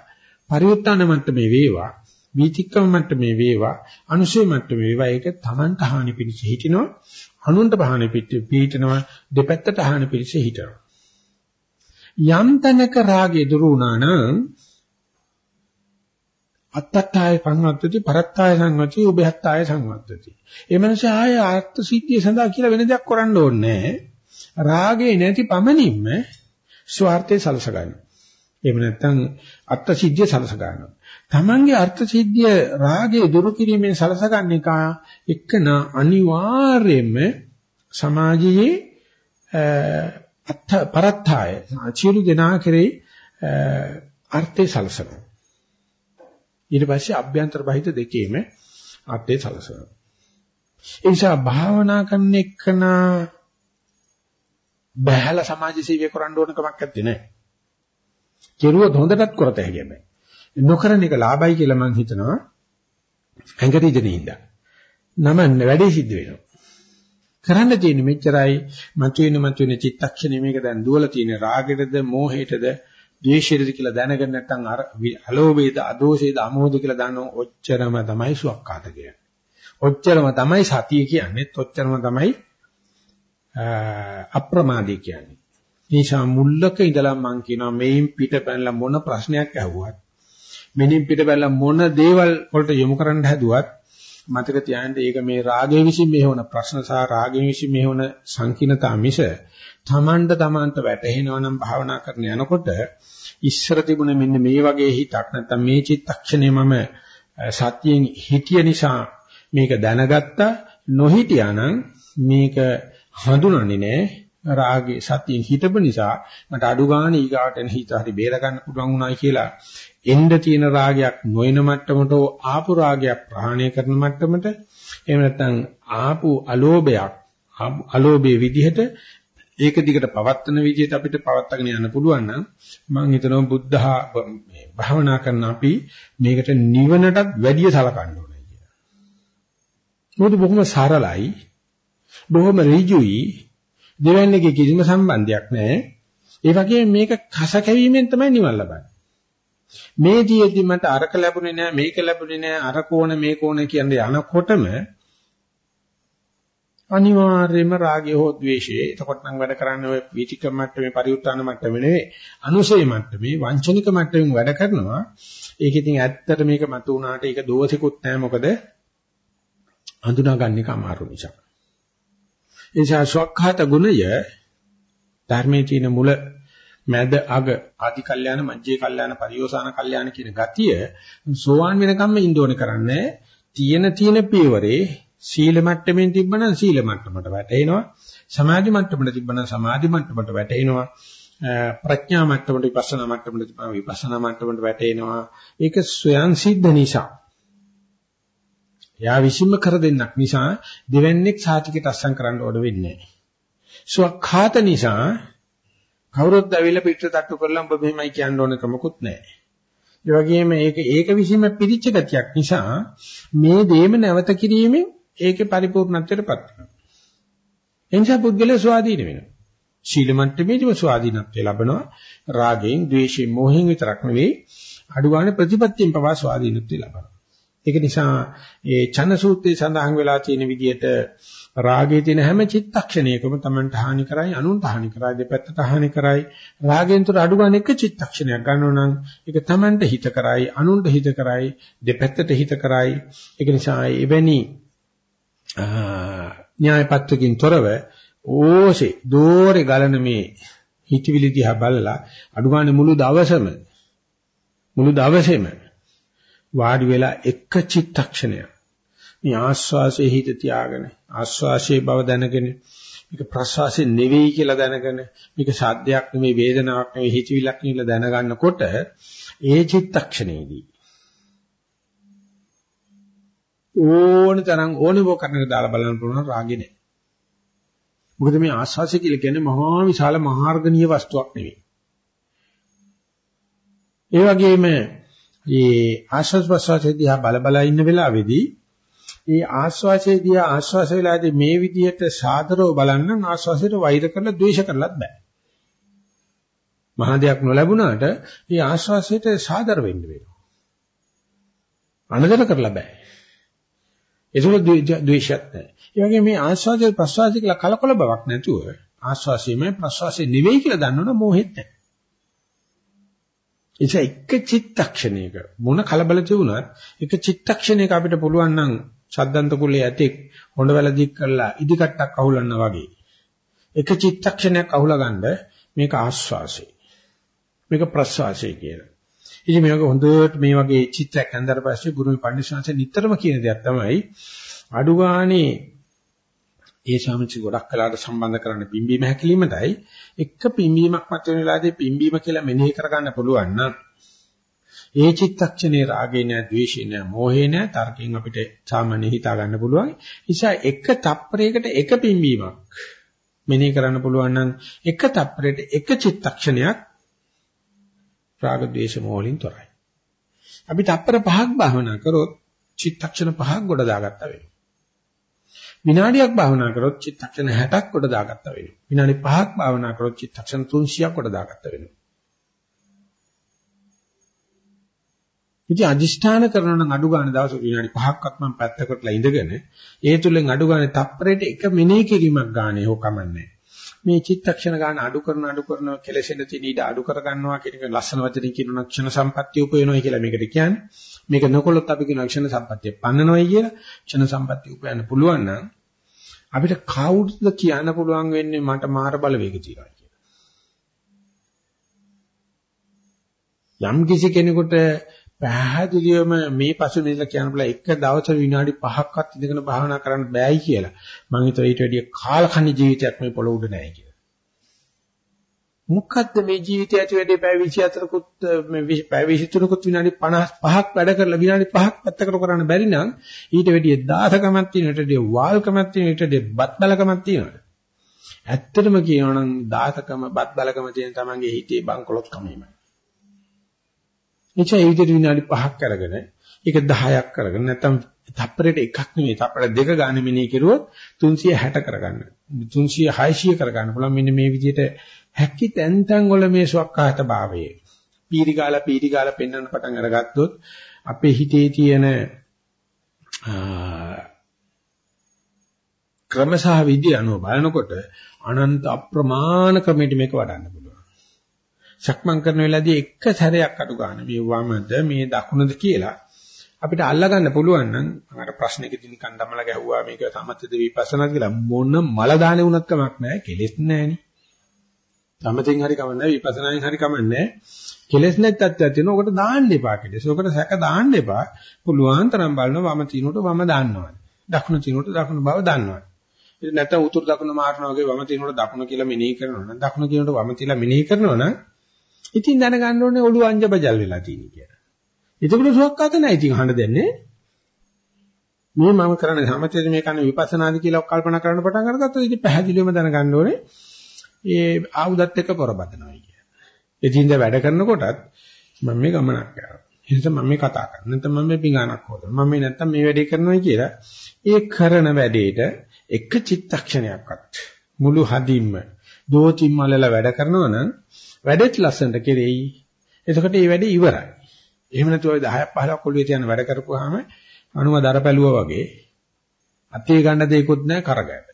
පරිඋත්තාන මට්ටමේ වේවා. වීතික්කම මට්ටමේ වේවා. අනුසය මට්ටමේ වේවා. ඒක Tamanට හානි පිණිස හිටිනවා අනුන්ට පහන පිටිනවා දෙපැත්තට අහන පිළිස හිටනවා. යම් තැනක රාගය දුරු වුණා නම් අත්තත්තාය සංවත්තති පරත්තාය සංවත්තති උභයත්තාය සංවත්තති. ඒ මනස ආය ආර්ථ සිද්ධිය සඳහා කියලා වෙන දෙයක් කරන්න ඕනේ රාගේ නැති පමණින්ම ස්වార్థය සලස ගන්නවා. එහෙම නැත්නම් අත්ත් සිද්ධිය සලස ගන්නවා. තමන්ගේ අර්ථ සිද්ධිය රාගය දුරු කිරීමෙන් සලසගන්න එක එක්කන අනිවාර්යයෙන්ම සමාජයේ අත්ථ පරත්ථය චිලු දෙනා කෙරේ අර්ථය සලසනවා. ඊට පස්සේ අභ්‍යන්තර බහිත දෙකේම අර්ථය සලසනවා. ඒ නිසා භාවනා කරන එක්කන බහැලා සමාජ සේවය කරන්න ඕන කමක් නැත්තේ නෑ. කෙරුවොත් හොඳටත් කරත හැකියි නොකරන එක ලාභයි කියලා මම හිතනවා. ඇඟට ඉඳින්න. නමන්න වැඩේ සිද්ධ වෙනවා. කරන්න තියෙන්නේ මෙච්චරයි මතුවෙන මතුවෙන චිත්තක්ෂණය මේක දැන් දුවලා තියෙන රාගෙටද මෝහෙටද ද්වේෂෙටද කියලා දැනගෙන නැත්නම් අර අලෝභේද අදෝෂේද අමෝධ කියලා දන්නෝ ඔච්චරම තමයි සුවක්කාත කියන්නේ. ඔච්චරම තමයි සතිය කියන්නේ. ඔච්චරම තමයි අප්‍රමාදී කියන්නේ. නිසා මුල්ලක ඉඳලා මම කියනවා මේන් පිට පැනලා මොන ප්‍රශ්නයක් ඇහුවත් මෙනින් පිට බැලලා මොන දේවල් වලට යොමු කරන්න හැදුවත් මතක තියාගන්න ඒක මේ රාගයේ විසින් මෙහෙවන ප්‍රශ්න සහ රාගයේ විසින් මෙහෙවන සංකීර්ණතා මිස තමන්ට තමන්ට වැටහෙනවා නම් භාවනා කරන යනකොට ඉස්සර තිබුණ මෙන්න මේ වගේ හිතක් නැත්නම් මේ චිත්තක්ෂණය මම සතියෙන් හිටිය නිසා මේක දැනගත්තා නොහිටියානම් මේක හඳුනන්නේ නැහැ රාගේ සතියෙන් හිටපු නිසා මට අඩු ගන්න ඊගාට එන හිත හරි බේර ගන්න පුළුවන් උනායි කියලා එන්න තියෙන රාගයක් නොයන මට්ටමට ආපු රාගයක් ප්‍රහාණය කරන මට්ටමට එහෙම නැත්නම් ආපු අලෝභයක් අලෝභයේ විදිහට ඒක දිගට පවත්තන විදිහට අපිට පවත්තගෙන යන්න පුළුවන් නම් මම හිතනවා බුද්ධහා භාවනා කරන අපි මේකට නිවනටත් වැඩිය සලකන්න ඕනේ කියලා. මොකද බොහොම සරලයි බොහොම ඍජුයි දෙවන්නේගේ කිසිම සම්බන්ධයක් නැහැ. ඒ වගේම මේක කස කැවීමෙන් තමයි නිවන් ලබන්නේ. මේ දියේදී මට අරක ලැබුණේ නැහැ මේක ලැබුණේ නැහැ අර කෝණ මේ කෝණ කියන්නේ යනකොටම අනිවාර්යයෙන්ම රාගය හෝ ද්වේෂය එතකොට නම් වැඩ කරන්නේ ඔය වීතික මට්ටමේ පරිඋත්තාන මට්ටමේ නෙවෙයි අනුසය මට්ටමේ වංචනික මට්ටමින් වැඩ කරනවා ඒක ඉතින් ඇත්තට මේක මතු වුණාට ඒක දෝෂිකුත් නැහැ මොකද හඳුනාගන්න එක අමාරු නිසා ඒ නිසා සක්ඛාත ගුණය ධර්මයේ තියෙන මුල මැද අග ආදි කල්යාණ මජ්ජේ කල්යාණ පරියෝසాన කල්යාණ කියන ගතිය සෝවාන් වෙනකම්ම ඉන්දෝනේ කරන්නේ. තියෙන තියෙන පියවරේ සීල මට්ටමින් තිබ්බනම් සීල මට්ටමට වැටෙනවා. සමාධි මට්ටමට තිබ්බනම් සමාධි මට්ටමට වැටෙනවා. ප්‍රඥා මට්ටමට විපස්සනා මට්ටමට තිබ්බනම් විපස්සනා මට්ටමට වැටෙනවා. ඒක ස්වයන් සිද්ධ නිසා. යා විසින්ම කර දෙන්නක් නිසා දෙවන්නේක් සාතිකයට අස්සම් කරන්න ඕන වෙන්නේ නැහැ. ස්වඛාත නිසා කවුරුත් ඇවිල්ලා පිටට තට්ටු කරලා ඔබ මෙහෙමයි කියන්න ඕන කමකුත් නැහැ. ඒ වගේම ඒක ඒක විසීම පිළිච්ච ගතියක් නිසා මේ දේම නැවත කිරීමෙන් ඒකේ පරිපූර්ණත්වයටපත් වෙනවා. එනිසා පුද්ගලයා ස්වාධීන වෙනවා. ශීල මට්ටමේදීම ස්වාධීනත්වය ලබනවා. රාගයෙන්, ද්වේෂයෙන්, මෝහයෙන් විතරක් නෙවෙයි අඩු ගන්න ප්‍රතිපත්තියෙන් පවා ස්වාධීනත්වය ලබනවා. ඒක නිසා ඒ චන සූත්‍රයේ සඳහන් වෙලා තියෙන විදිහට රාගයේ තියෙන හැම චිත්තක්ෂණයකම Tamanට හානි කරයි අනුන්ට හානි කරයි දෙපැත්තට හානි කරයි. රාගයෙන් තුර අඩු ගන්න එක චිත්තක්ෂණයක් ගන්නව නම් ඒක Tamanට හිත කරයි අනුන්ට හිත කරයි දෙපැත්තට හිත කරයි. ඒක නිසා එවැනි න්‍යායපත්‍රකින් තොරව ඕසේ දෝරේ ගලන මේ හිතවිලි දිහා බලලා අඩු ගන්න මුළු දවසම මුළු දවසේම වාඩි වෙලා එක චිත්තක්ෂණයක් මේ ආස්වාසයේ හිත තියාගෙන ආස්වාසයේ බව දැනගෙන මේක ප්‍රසවාසයේ නෙවෙයි කියලා දැනගෙන මේක සාධ්‍යයක් නෙවෙයි වේදනාවක් නෙවෙයි හිතවිලක් නෙවෙයි දැනගන්නකොට ඒ චිත්තක්ෂණයේදී ඕන තරම් ඕනෙ බොකරනක දාලා බලන්න පුළුවන් රාගෙ නෑ. මොකද මේ ආස්වාසය කියලා කියන්නේ මහා විශාල මහාර්ගණීය වස්තුවක් නෙවෙයි. ඒ වගේම මේ ආස්වාස් ප්‍රසවාසයේ දිහා බල බල ඉන්න වෙලාවේදී ඒ ආස්වාසයේ දිහා ආස්වාස වෙලාදී මේ විදිහට සාදරව බලන්න ආස්වාසයට වෛර කරලා ද්වේෂ කරලත් බෑ. මහා දෙයක් නොලැබුණාට මේ ආස්වාසයට සාදර වෙන්න වෙනවා. අනදර කරලා බෑ. ඒක ද්වේෂයක් නැහැ. ඒ වගේ මේ ආස්වාදයේ ප්‍රසවාසය කියලා කලකොල බවක් නැතුව ආස්වාසියමයි ප්‍රසවාසය නෙවෙයි කියලා දන්නවනම් මොහෙත් නැහැ. එනිසා එක චිත්තක්ෂණයක මොන කලබල තිබුණත් එක චිත්තක්ෂණයක අපිට පුළුවන් නම් ශද්දන්ත කුලයේ ඇතෙක් හොඬවැල දික් කරලා ඉදිකට්ටක් අහුලන්නා වගේ එක චිත්තක්ෂණයක් අහුලා ගන්න මේක ආස්වාසය මේක ප්‍රස්වාසය කියලා. ඉතින් මේක හොඳට මේ වගේ චිත්‍රයක් ඇඳලා පස්සේ ගුරුමි පඬිස්සංශ නිතරම කියන දෙයක් තමයි අඩු ගානේ ඒ සාමිච්ච ගොඩක් කලාට සම්බන්ධ කරන්නේ පිම්බීම හැකිලීමටයි එක පිම්බීමක් මත වෙන වෙලාවේදී පිම්බීම කියලා මෙනෙහි කරගන්න පුළුවන් නම් ඒ චිත්තක්ෂණේ රාගේ නෑ ද්වේෂේ නෑ මෝහේ නෑ තර්කයෙන් අපිට සාමාන්‍ය හිතා ගන්න පුළුවන්. නිසා එක තප්පරයකට එක පිම්බීමක් මෙනෙහි කරන්න පුළුවන් නම් එක තප්පරයකට එක චිත්තක්ෂණයක් රාග ද්වේෂ මෝහලින් තොරයි. අපි තප්පර පහක් භාවනා කරොත් චිත්තක්ෂණ පහක් ගොඩ දාගත්තා වෙනවා. විනාඩියක් භාවනා කරොත් චිත්තක්ෂණ 60ක් කොට දාගත්තා වෙනවා. විනාඩි 5ක් භාවනා කරොත් චිත්තක්ෂණ 300ක් කොට දාගත්තා වෙනවා. ඉතින් අදිෂ්ඨාන කරනවා නම් අඩු ගන්න දවස් විනාඩි 5ක්වත් මම පැත්තකටලා ඉඳගෙන ඒ තුලින් අඩු ගන්න තප්පරයට එක මෙනෙහි කිරීමක් ගානේ හො කමන්නේ. මේ චිත්තක්ෂණ ගන්න අඩු කරන අඩු කරන කෙලෙසෙන තියෙන ඊට අඩු කර ගන්නවා කියන එක ලස්සන වචනින් කියනවා ක්ෂණ සම්පත්‍ය උපයනවා කියලා මේකට කියන්නේ. මේක නොකොලොත් අපි කියන ක්ෂණ සම්පත්‍ය පන්නනවයි කියලා ක්ෂණ සම්පත්‍ය උපයන්න පුළුවන් නම් අපිට කවුරුද කියන්න පුළුවන් වෙන්නේ මට මාර බලවේග තියෙනවා කියලා. යම් කිසි කෙනෙකුට පැහැදිලිවම මේ පසු මෙතන කියන්න බලා එක දවසට විනාඩි 5ක්වත් ඉඳගෙන භාවනා කරන්න බෑයි කියලා. මම හිතුවා ඊට වැඩිය කාලකන්ණි ජීවිතයක් මේ පොළ උඩ නැහැ කියලා. මොකද්ද මේ ජීවිතය ඇති වැඩි පැය 24කුත් මේ පැය 23කුත් විනාඩි 55ක් වැඩ කරලා විනාඩි 5ක් පැත්තකට කරන්න බැරි නම් ඊට වැඩිය දාසකමක් තියෙන ඊට වැඩිය වාල්කමක් තියෙන ඊට වැඩිය බත් බලකමක් තියෙනවා. ඇත්තටම කියනවනම් දාසකම බත් බලකම තියෙන තමන්ගේ හිතේ බංකොලොත් කමීමයි. එචා ඒ විදිහට විනාඩි 5ක් අරගෙන ඒක 10ක් කරගෙන නැත්නම් තප්පරයට එකක් නෙමෙයි තප්පර දෙක ගන්න මිනී කෙරුවොත් 360 කරගන්න. 360 කරගන්න පුළුවන් මෙන්න මේ විදිහට හැකි තැන් තැන් වල මේ සුවක්කාත භාවයේ පීරිගාලා පීරිගාලා පෙන්වන්න පටන් අරගත්තොත් අපේ හිතේ තියෙන ක්‍රමසහ විදි අනුව බලනකොට අනන්ත අප්‍රමාණ ක්‍රමයකට මේක වඩන්න පුළුවන්. සක්මන් කරන වෙලාවේදී එක සැරයක් අඩු ගන්න මේ වමද මේ දකුණද කියලා අපිට අල්ලා ගන්න පුළුවන් නම් අර ප්‍රශ්නෙකදී නිකන් දමලා ගැහුවා මේක සමථද විපස්සනාද කියලා මොන මල දානේ වුණත් කමක් නැහැ කෙලෙස් නැහෙනි. සමතෙන් හරි කමන්නේ විපස්සනාෙන් හරි කමන්නේ කෙලෙස් නැත්තත් තියෙන ඔකට දාන්න එපා කෙලෙස්. ඔකට සැක දාන්න එපා. පුළුවන් තරම් බලනවා වම තිනුට වම දාන්නවා. දකුණු තිනුට දකුණු බව දන්නවා. ඉතින් නැත්තම් උතුරු දකුණු මාරනවා වගේ වම තිනුට දකුණු කියලා මෙනෙහි කරනවා නම් දකුණු තිනුට වම තියලා මෙනෙහි කරනවා නම් ඉතින් දැනගන්න ඕනේ ඔළුව අංජබජල් වෙලා තියෙන කියලා. එතකොට සුවක්කාත නැහැ ඉතින් අහන්න දෙන්නේ. මේ මම කරන්නේ සමතේද මේ කන විපස්සනාද කියලා කල්පනා කරන්න පටන් අරගත්තොත් ඉතින් පැහැදිලිවම දැනගන්න ඕනේ ඒ ආයුධත් එක්ක පොරබදනවා කිය. එදින්ද වැඩ කරනකොටත් මම මේ ගමනක් කරනවා. එහෙනම් මම මේ කතා කරනවා. නැත්නම් මම මේ පිඟානක් හොදනවා. මම මේ නැත්නම් මේ වැඩේ කරනවා කියලා ඒ කරන වැඩේට එක චිත්තක්ෂණයක්වත් මුළු හදින්ම දෝතිම් මලලා වැඩ කරනවා නම් වැඩෙත් ලස්සනට කෙරෙයි. එතකොට මේ වැඩේ ඉවරයි. එහෙම නැතුව 10ක් 15ක් ඔළුවේ තියන වැඩ කරපුවාම අනුම දරපැලුවා වගේ අතේ ගන්න දෙයක්වත් නැහැ කරගැට.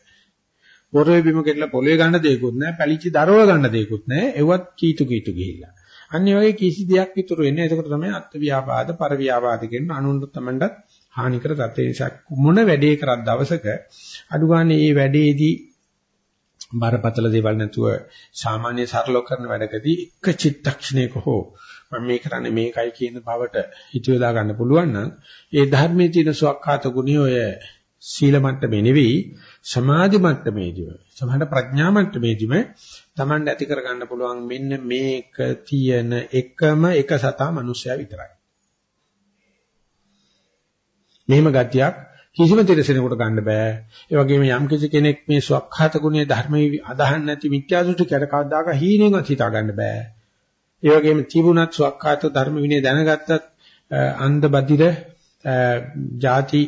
පොරවේ බිම කෙట్లా පොළවේ ගන්න දෙයක්වත් නැහැ, පැලිච්ච දරව ගන්න දෙයක්වත් නැහැ. ඒවත් කීතු කීතු ගිහිල්ලා. අනිත් වගේ කිසි දෙයක් ඉතුරු වෙන්නේ. එතකොට තමයි අත් ව්‍යාපාද, පර ව්‍යාපාද කියන අනුන්ට තමන්ට හානි කර තත් ඒ නිසා මොන වැඩේ කරත් දවසක අඩු ගන්න මේ වැඩේදී බරපතල දේවල් නැතුව සාමාන්‍ය සරලව කරන වැඩකදී එක චිත්තක්ෂණයක හෝ මම මේ කරන්නේ මේකයි කියන බවට හිතවලා ගන්න පුළුවන් නම් ඒ ධර්මයේ තියෙන සුවක්ඛාත ගුණය ඔය සීල මට්ටමේ නෙවෙයි සමාධි මට්ටමේදීම සමහර ප්‍රඥා මට්ටමේදීම Taman ඇති කර ගන්න පුළුවන් මෙන්න මේක තියෙන එකම එක සතා මනුස්සයා විතරයි. මෙහෙම ගතියක් කිසිම තිරසනෙකුට ගන්න බෑ. ඒ වගේම යම් කිසි කෙනෙක් මේ ස්වකහාත ගුණයේ ධර්මයේ අදහන් නැති මිත්‍යා දෘෂ්ටිකට කවදාක හීනෙන්වත් හිතා ගන්න බෑ. ඒ වගේම තිබුණත් ස්වකහාත ධර්ම විනය දැනගත්තත් අන්ධ බදිර ಜಾති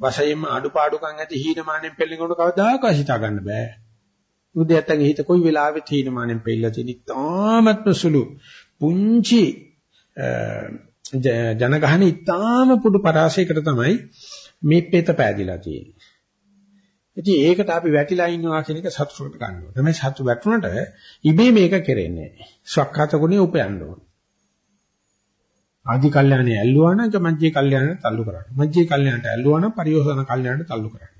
වශයෙන්ම අඩුපාඩුකම් ඇති හීනමානෙන් පෙළෙනකොට කවදාකවත් හිතා ගන්න බෑ. උදේටන් හිත කොයි වෙලාවෙත් හීනමානෙන් පෙළලා තියෙන ඉතාමත්ම සුළු පුංචි ජනගහන ඉතාම පුඩු පරාසයකට තමයි මේ පෙත පෑදිලා තියෙන්නේ. ඉතින් ඒකට අපි වැටිලා ඉන්නවා කියන එක සතුටකට ගන්න ඕනේ. තමයි සතුට වැටුණට ඉබේ මේක කෙරෙන්නේ නැහැ. සක්කාත ගුණේ උපයන්න ඕනේ. ආදි කල්යාණේ ඇල්ලුවා නම් මජ්ජේ කල්යාණයට තල්ලු කරන්න. මජ්ජේ කල්යාණයට ඇල්ලුවා නම් පරියෝසන කල්යාණයට තල්ලු කරන්න.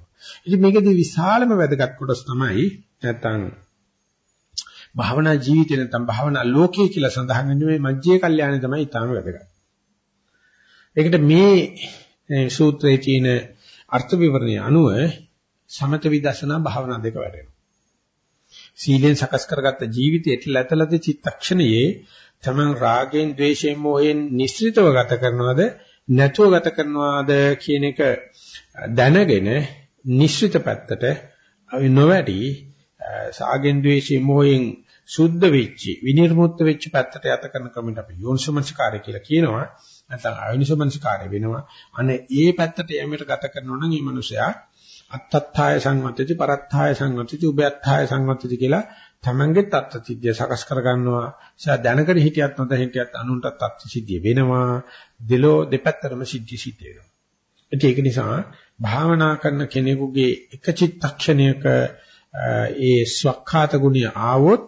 ඉතින් මේකදී විශාලම වැදගත් කොටස තමයි නැත්තම් භාවනා ජීවිතේ නැත්තම් භාවනා ලෝකයේ කියලා සඳහන් වෙන්නේ මේ මජ්ජේ කල්යාණේ තමයි ඊටාම වැදගත්. ඒකට මේ සූත්‍රයේ තියෙන අර්ථ විවරණය අනුව සමත විදර්ශනා භාවනා දෙක වැඩෙනවා. සීලෙන් සකස් කරගත්ත ජීවිතයට ලැතලද චිත්තක්ෂණයේ තමන් රාගයෙන්, ద్వේෂයෙන්, මෝහයෙන් නිස්සෘතව ගත කරනවද, නැතුව ගත කරනවද කියන එක දැනගෙන නිස්සෘත පැත්තට නොවැටි සාගෙන්, ద్వේෂයෙන්, මෝහයෙන් සුද්ධ වෙච්චි, විනිර්මුක්ත වෙච්ච පැත්තට යත කරන ක්‍රමයට අපි යෝනිසමනසකාරය කියලා කියනවා. නැත්නම් අයෝනිසමනසකාරය වෙනවා. අනේ ඒ පැත්තට යෑමට ගත කරනවා නම් මේ මනුස්සයා අත්තත්ථාය සංවත්තති පරත්ථාය සංවත්තති උභයත්ථාය සංවත්තති කියලා තමන්ගේ தත්ත්ව සිද්ධිය සකස් කර ගන්නවා. එසා දැනගෙන හිටියත් නොද හිටියත් අනුන්ට தත්ත්ව සිද්ධිය වෙනවා. දෙලෝ දෙපැත්තරම සිද්ධි සිද්ධ වෙනවා. ඒක නිසා භාවනා කරන කෙනෙකුගේ එක චිත්තක්ෂණයක ඒ ස්වකහාත ගුණය ආවොත්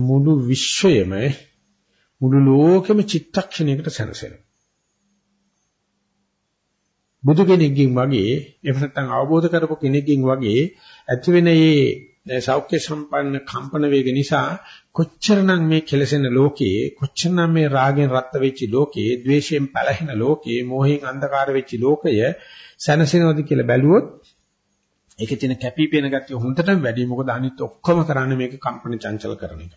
මුළු විශ්වයම මුළු ලෝකෙම චිත්තක්ෂණයකට සැනසෙනවා. බුදු කෙනෙක්ගෙන් වගේ එහෙම නැත්නම් අවබෝධ කරපු කෙනෙක්ගෙන් වගේ ඇති වෙන මේ සෞඛ්‍ය සම්පන්න කම්පන වේග නිසා කොච්චරනම් මේ කෙලසෙන ලෝකයේ කොච්චරනම් මේ රාගෙන් රත් වෙච්ච ලෝකයේ ද්වේෂයෙන් පැලහෙන ලෝකයේ මෝහයෙන් අන්ධකාර වෙච්ච ලෝකය සැනසෙනවද කියලා බැලුවොත් ඒකේ තියෙන කැපිපෙන ගතිය හොඳටම වැඩි මොකද අනිත් ඔක්කොම කරන්නේ මේක කම්පන චංචල කරන එක.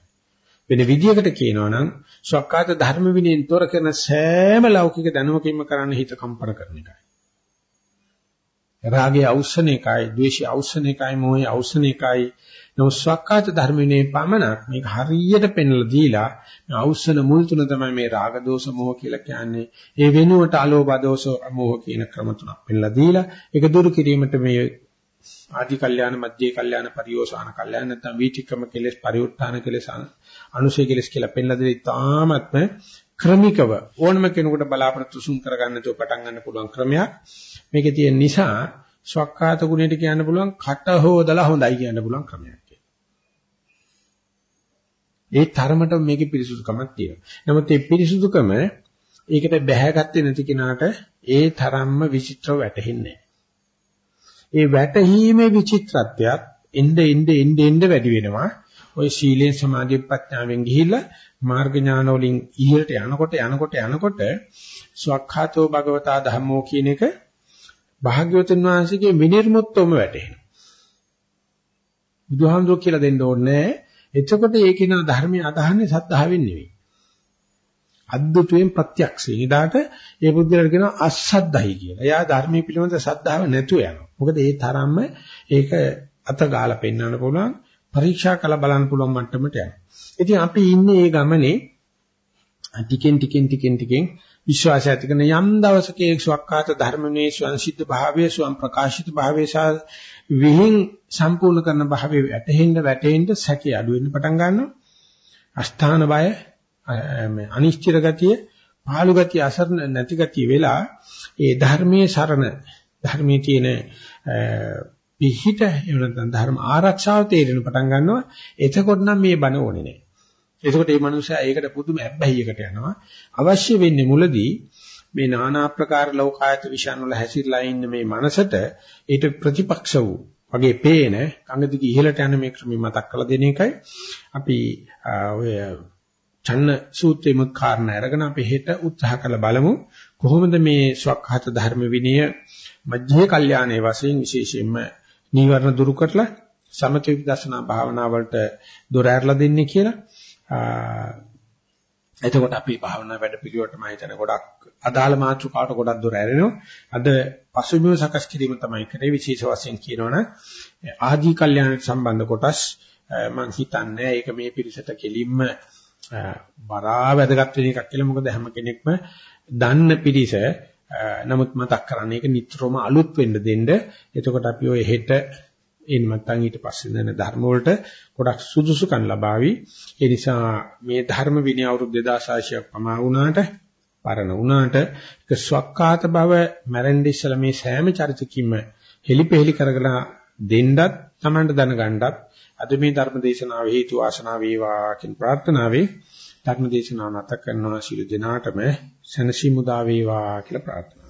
වෙන විදියකට කියනවා නම් ස්වකහාත ධර්ම විනයෙන් තොර කරන සෑම ලෞකික දැනුමකින්ම කරන්න හිත කම්පන කරන එකයි. රාගයේ අවශ්‍යන එකයි, ද්වේෂයේ අවශ්‍යන එකයි, මොහේ අවශ්‍යන එකයි. නොස්වක්කාත ධර්මිනේ පමණක් මේක හරියට පෙන්වලා දීලා මේ අවශ්‍යන මුල් තුන තමයි මේ රාග දෝෂ මොහ කියලා කියන්නේ. ඒ වෙනුවට අලෝභ දෝෂ මොහ කියන ක්‍රම තුනක් පෙන්වලා දීලා ඒක දුරු කිරීමට මේ ආදි කල්යාණ මධ්‍ය කල්යාණ පරියෝසాన කල්යාණ නැත්නම් වීතික්‍රම කෙලෙස් පරිඋත්ථාන කෙලෙස් අනුශේ කෙලෙස් කියලා පෙන්ලා දෙලි තාමත්ම ක්‍රමිකව ඕනම කෙනෙකුට බලාපොරොත්තු සුන් කරගන්න තෝ පටන් ගන්න පුළුවන් ක්‍රමයක් මේකේ තියෙන නිසා ස්වකහාත ගුණයට කියන්න පුළුවන් කට හොදලා හොඳයි කියන්න පුළුවන් ක්‍රමයක් ඒ තරමට මේකේ පිරිසුදුකමක් තියෙනවා. නමුත් මේ පිරිසුදුකම ඒකට බැහැගත්තේ නැති කෙනාට ඒ තරම්ම විචිත්‍රව වැටහෙන්නේ ඒ වැටහීමේ විචිත්‍රත්වයක් එnde ende ende ende වැඩි වෙනවා. ওই සීලෙන් සමාධිය ප්‍රඥාවෙන් ගිහිල්ලා මාර්ග ඥාන වලින් ඉහළට යනකොට යනකොට යනකොට ස්වක්ඛාතෝ භගවතා ධම්මෝ කියන එක භාග්‍යවතුන් වහන්සේගේ විනිර්මුක්තවම වැටෙනවා. බුදුහාමුදුරුවෝ කියලා දෙන්න ඕනේ එතකොට ඒ කියන ධර්මයේ අදහන්නේ සත්‍තාවෙන් නෙවෙයි. අද්දුටුවෙන් ප්‍රත්‍යක්ෂයෙන්. ඊදාට ඒ බුද්ධිලට කියනවා අසද්දයි කියලා. එයා ධර්මයේ පිළිබඳ සද්ධාව නැතුව යනවා. මොකද ඒ තරම්ම ඒක අත ගාලා පෙන්වන්න පුළුවන් පරීක්ෂා කළ බලන්න පුළුවන් මට්ටමට යනවා. ඉතින් අපි ඉන්නේ මේ ගමනේ ටිකෙන් ටිකෙන් ටිකෙන් ටිකෙන් විශ්වාසය ඇති කරන යම් දවසක ඒ සුවක්කාත ධර්මනේ සංසිද්ධ භාවයේ සුවම් ප්‍රකාශිත භාවයේ සහ විහිං සම්පූර්ණ කරන භාවයේ වැටෙන්න වැටෙන්න සැකය අඩු වෙන්න පටන් ගන්නවා. අස්ථාන බය මේ අනිශ්චිත ගතිය, පාළු ගතිය, අසරණ නැති ගතිය වෙලා ඒ ධර්මයේ සරණ ධර්මයේ තියෙන පිහිට එහෙම නැත්නම් ධර්ම ආරක්ෂාව තේරෙන පටන් ගන්නවා. එතකොට නම් මේ බණ ඕනේ නෑ. එතකොට මේ මනුස්සයා ඒකට පුදුම ඇබ්බැහියකට යනවා. අවශ්‍ය වෙන්නේ මුලදී මේ নানা ආකාර ලෝකායත විෂයන් වල හැසිරලා ඉන්න මේ මනසට ඊට ප්‍රතිපක්ෂ වූ වගේ පේන කඟදිග ඉහළට යන මේ ක්‍රම මතක් කරලා දෙන එකයි අපි ඔය චන්න සූත්‍රයේ මුත් කාරණා අරගෙන අපි හෙට උත්සාහ කරලා බලමු කොහොමද මේ ස්වකහත ධර්ම විනය මධ්‍යේ කල්යාණයේ වශයෙන් විශේෂයෙන්ම නීවරණ දුරු කරලා සමථ විදර්ශනා භාවනා වලට දොර ඇරලා දෙන්නේ කියලා එතකොට අපි භාවනා වැඩ පිළිවෙලට මම හිතන්නේ ගොඩක් අදාළ මාතෘකාවට ගොඩක් දොර ඇරෙනවා. අද පසුබිම සකස් කිරීම තමයි කරේ විශේෂ වශයෙන් කියනවනේ ආදී කල්යාණයට සම්බන්ධ කොටස් මම හිතන්නේ ඒක මේ පිරිසට කෙලින්ම බරා වැදගත් වෙන එකක් කියලා මොකද හැම කෙනෙක්ම දන්න පිරිස නමුත් මතක් කරන්නේ ඒක නිතරම අලුත් වෙන්න දෙන්න. එතකොට අපි ඔය හෙට එන්න නැත්නම් ඊට පස්සේ දෙන ධර්ම වලට ගොඩක් සුදුසුකම් ලබાવી. ඒ නිසා මේ ධර්ම විනය අවුරුදු 2600ක් පමා වුණාට පරණ වුණාට ඒක ස්වක්කාත බව මැරෙන්න ඉස්සලා මේ සෑම චරිතකින්ම හෙලිපෙහෙලි කරගෙන දෙන්නත් Tamanට දැනගන්නත් අද මේ ධර්ම දේශනාව හේතු වාසනා වේවා කියන ප්‍රාර්ථනාවේ ධර්ම දේශනාව නැත කරනවා. ශිරු දිනාටම සනසි මුදා වේවා කියලා ප්‍රාර්ථනා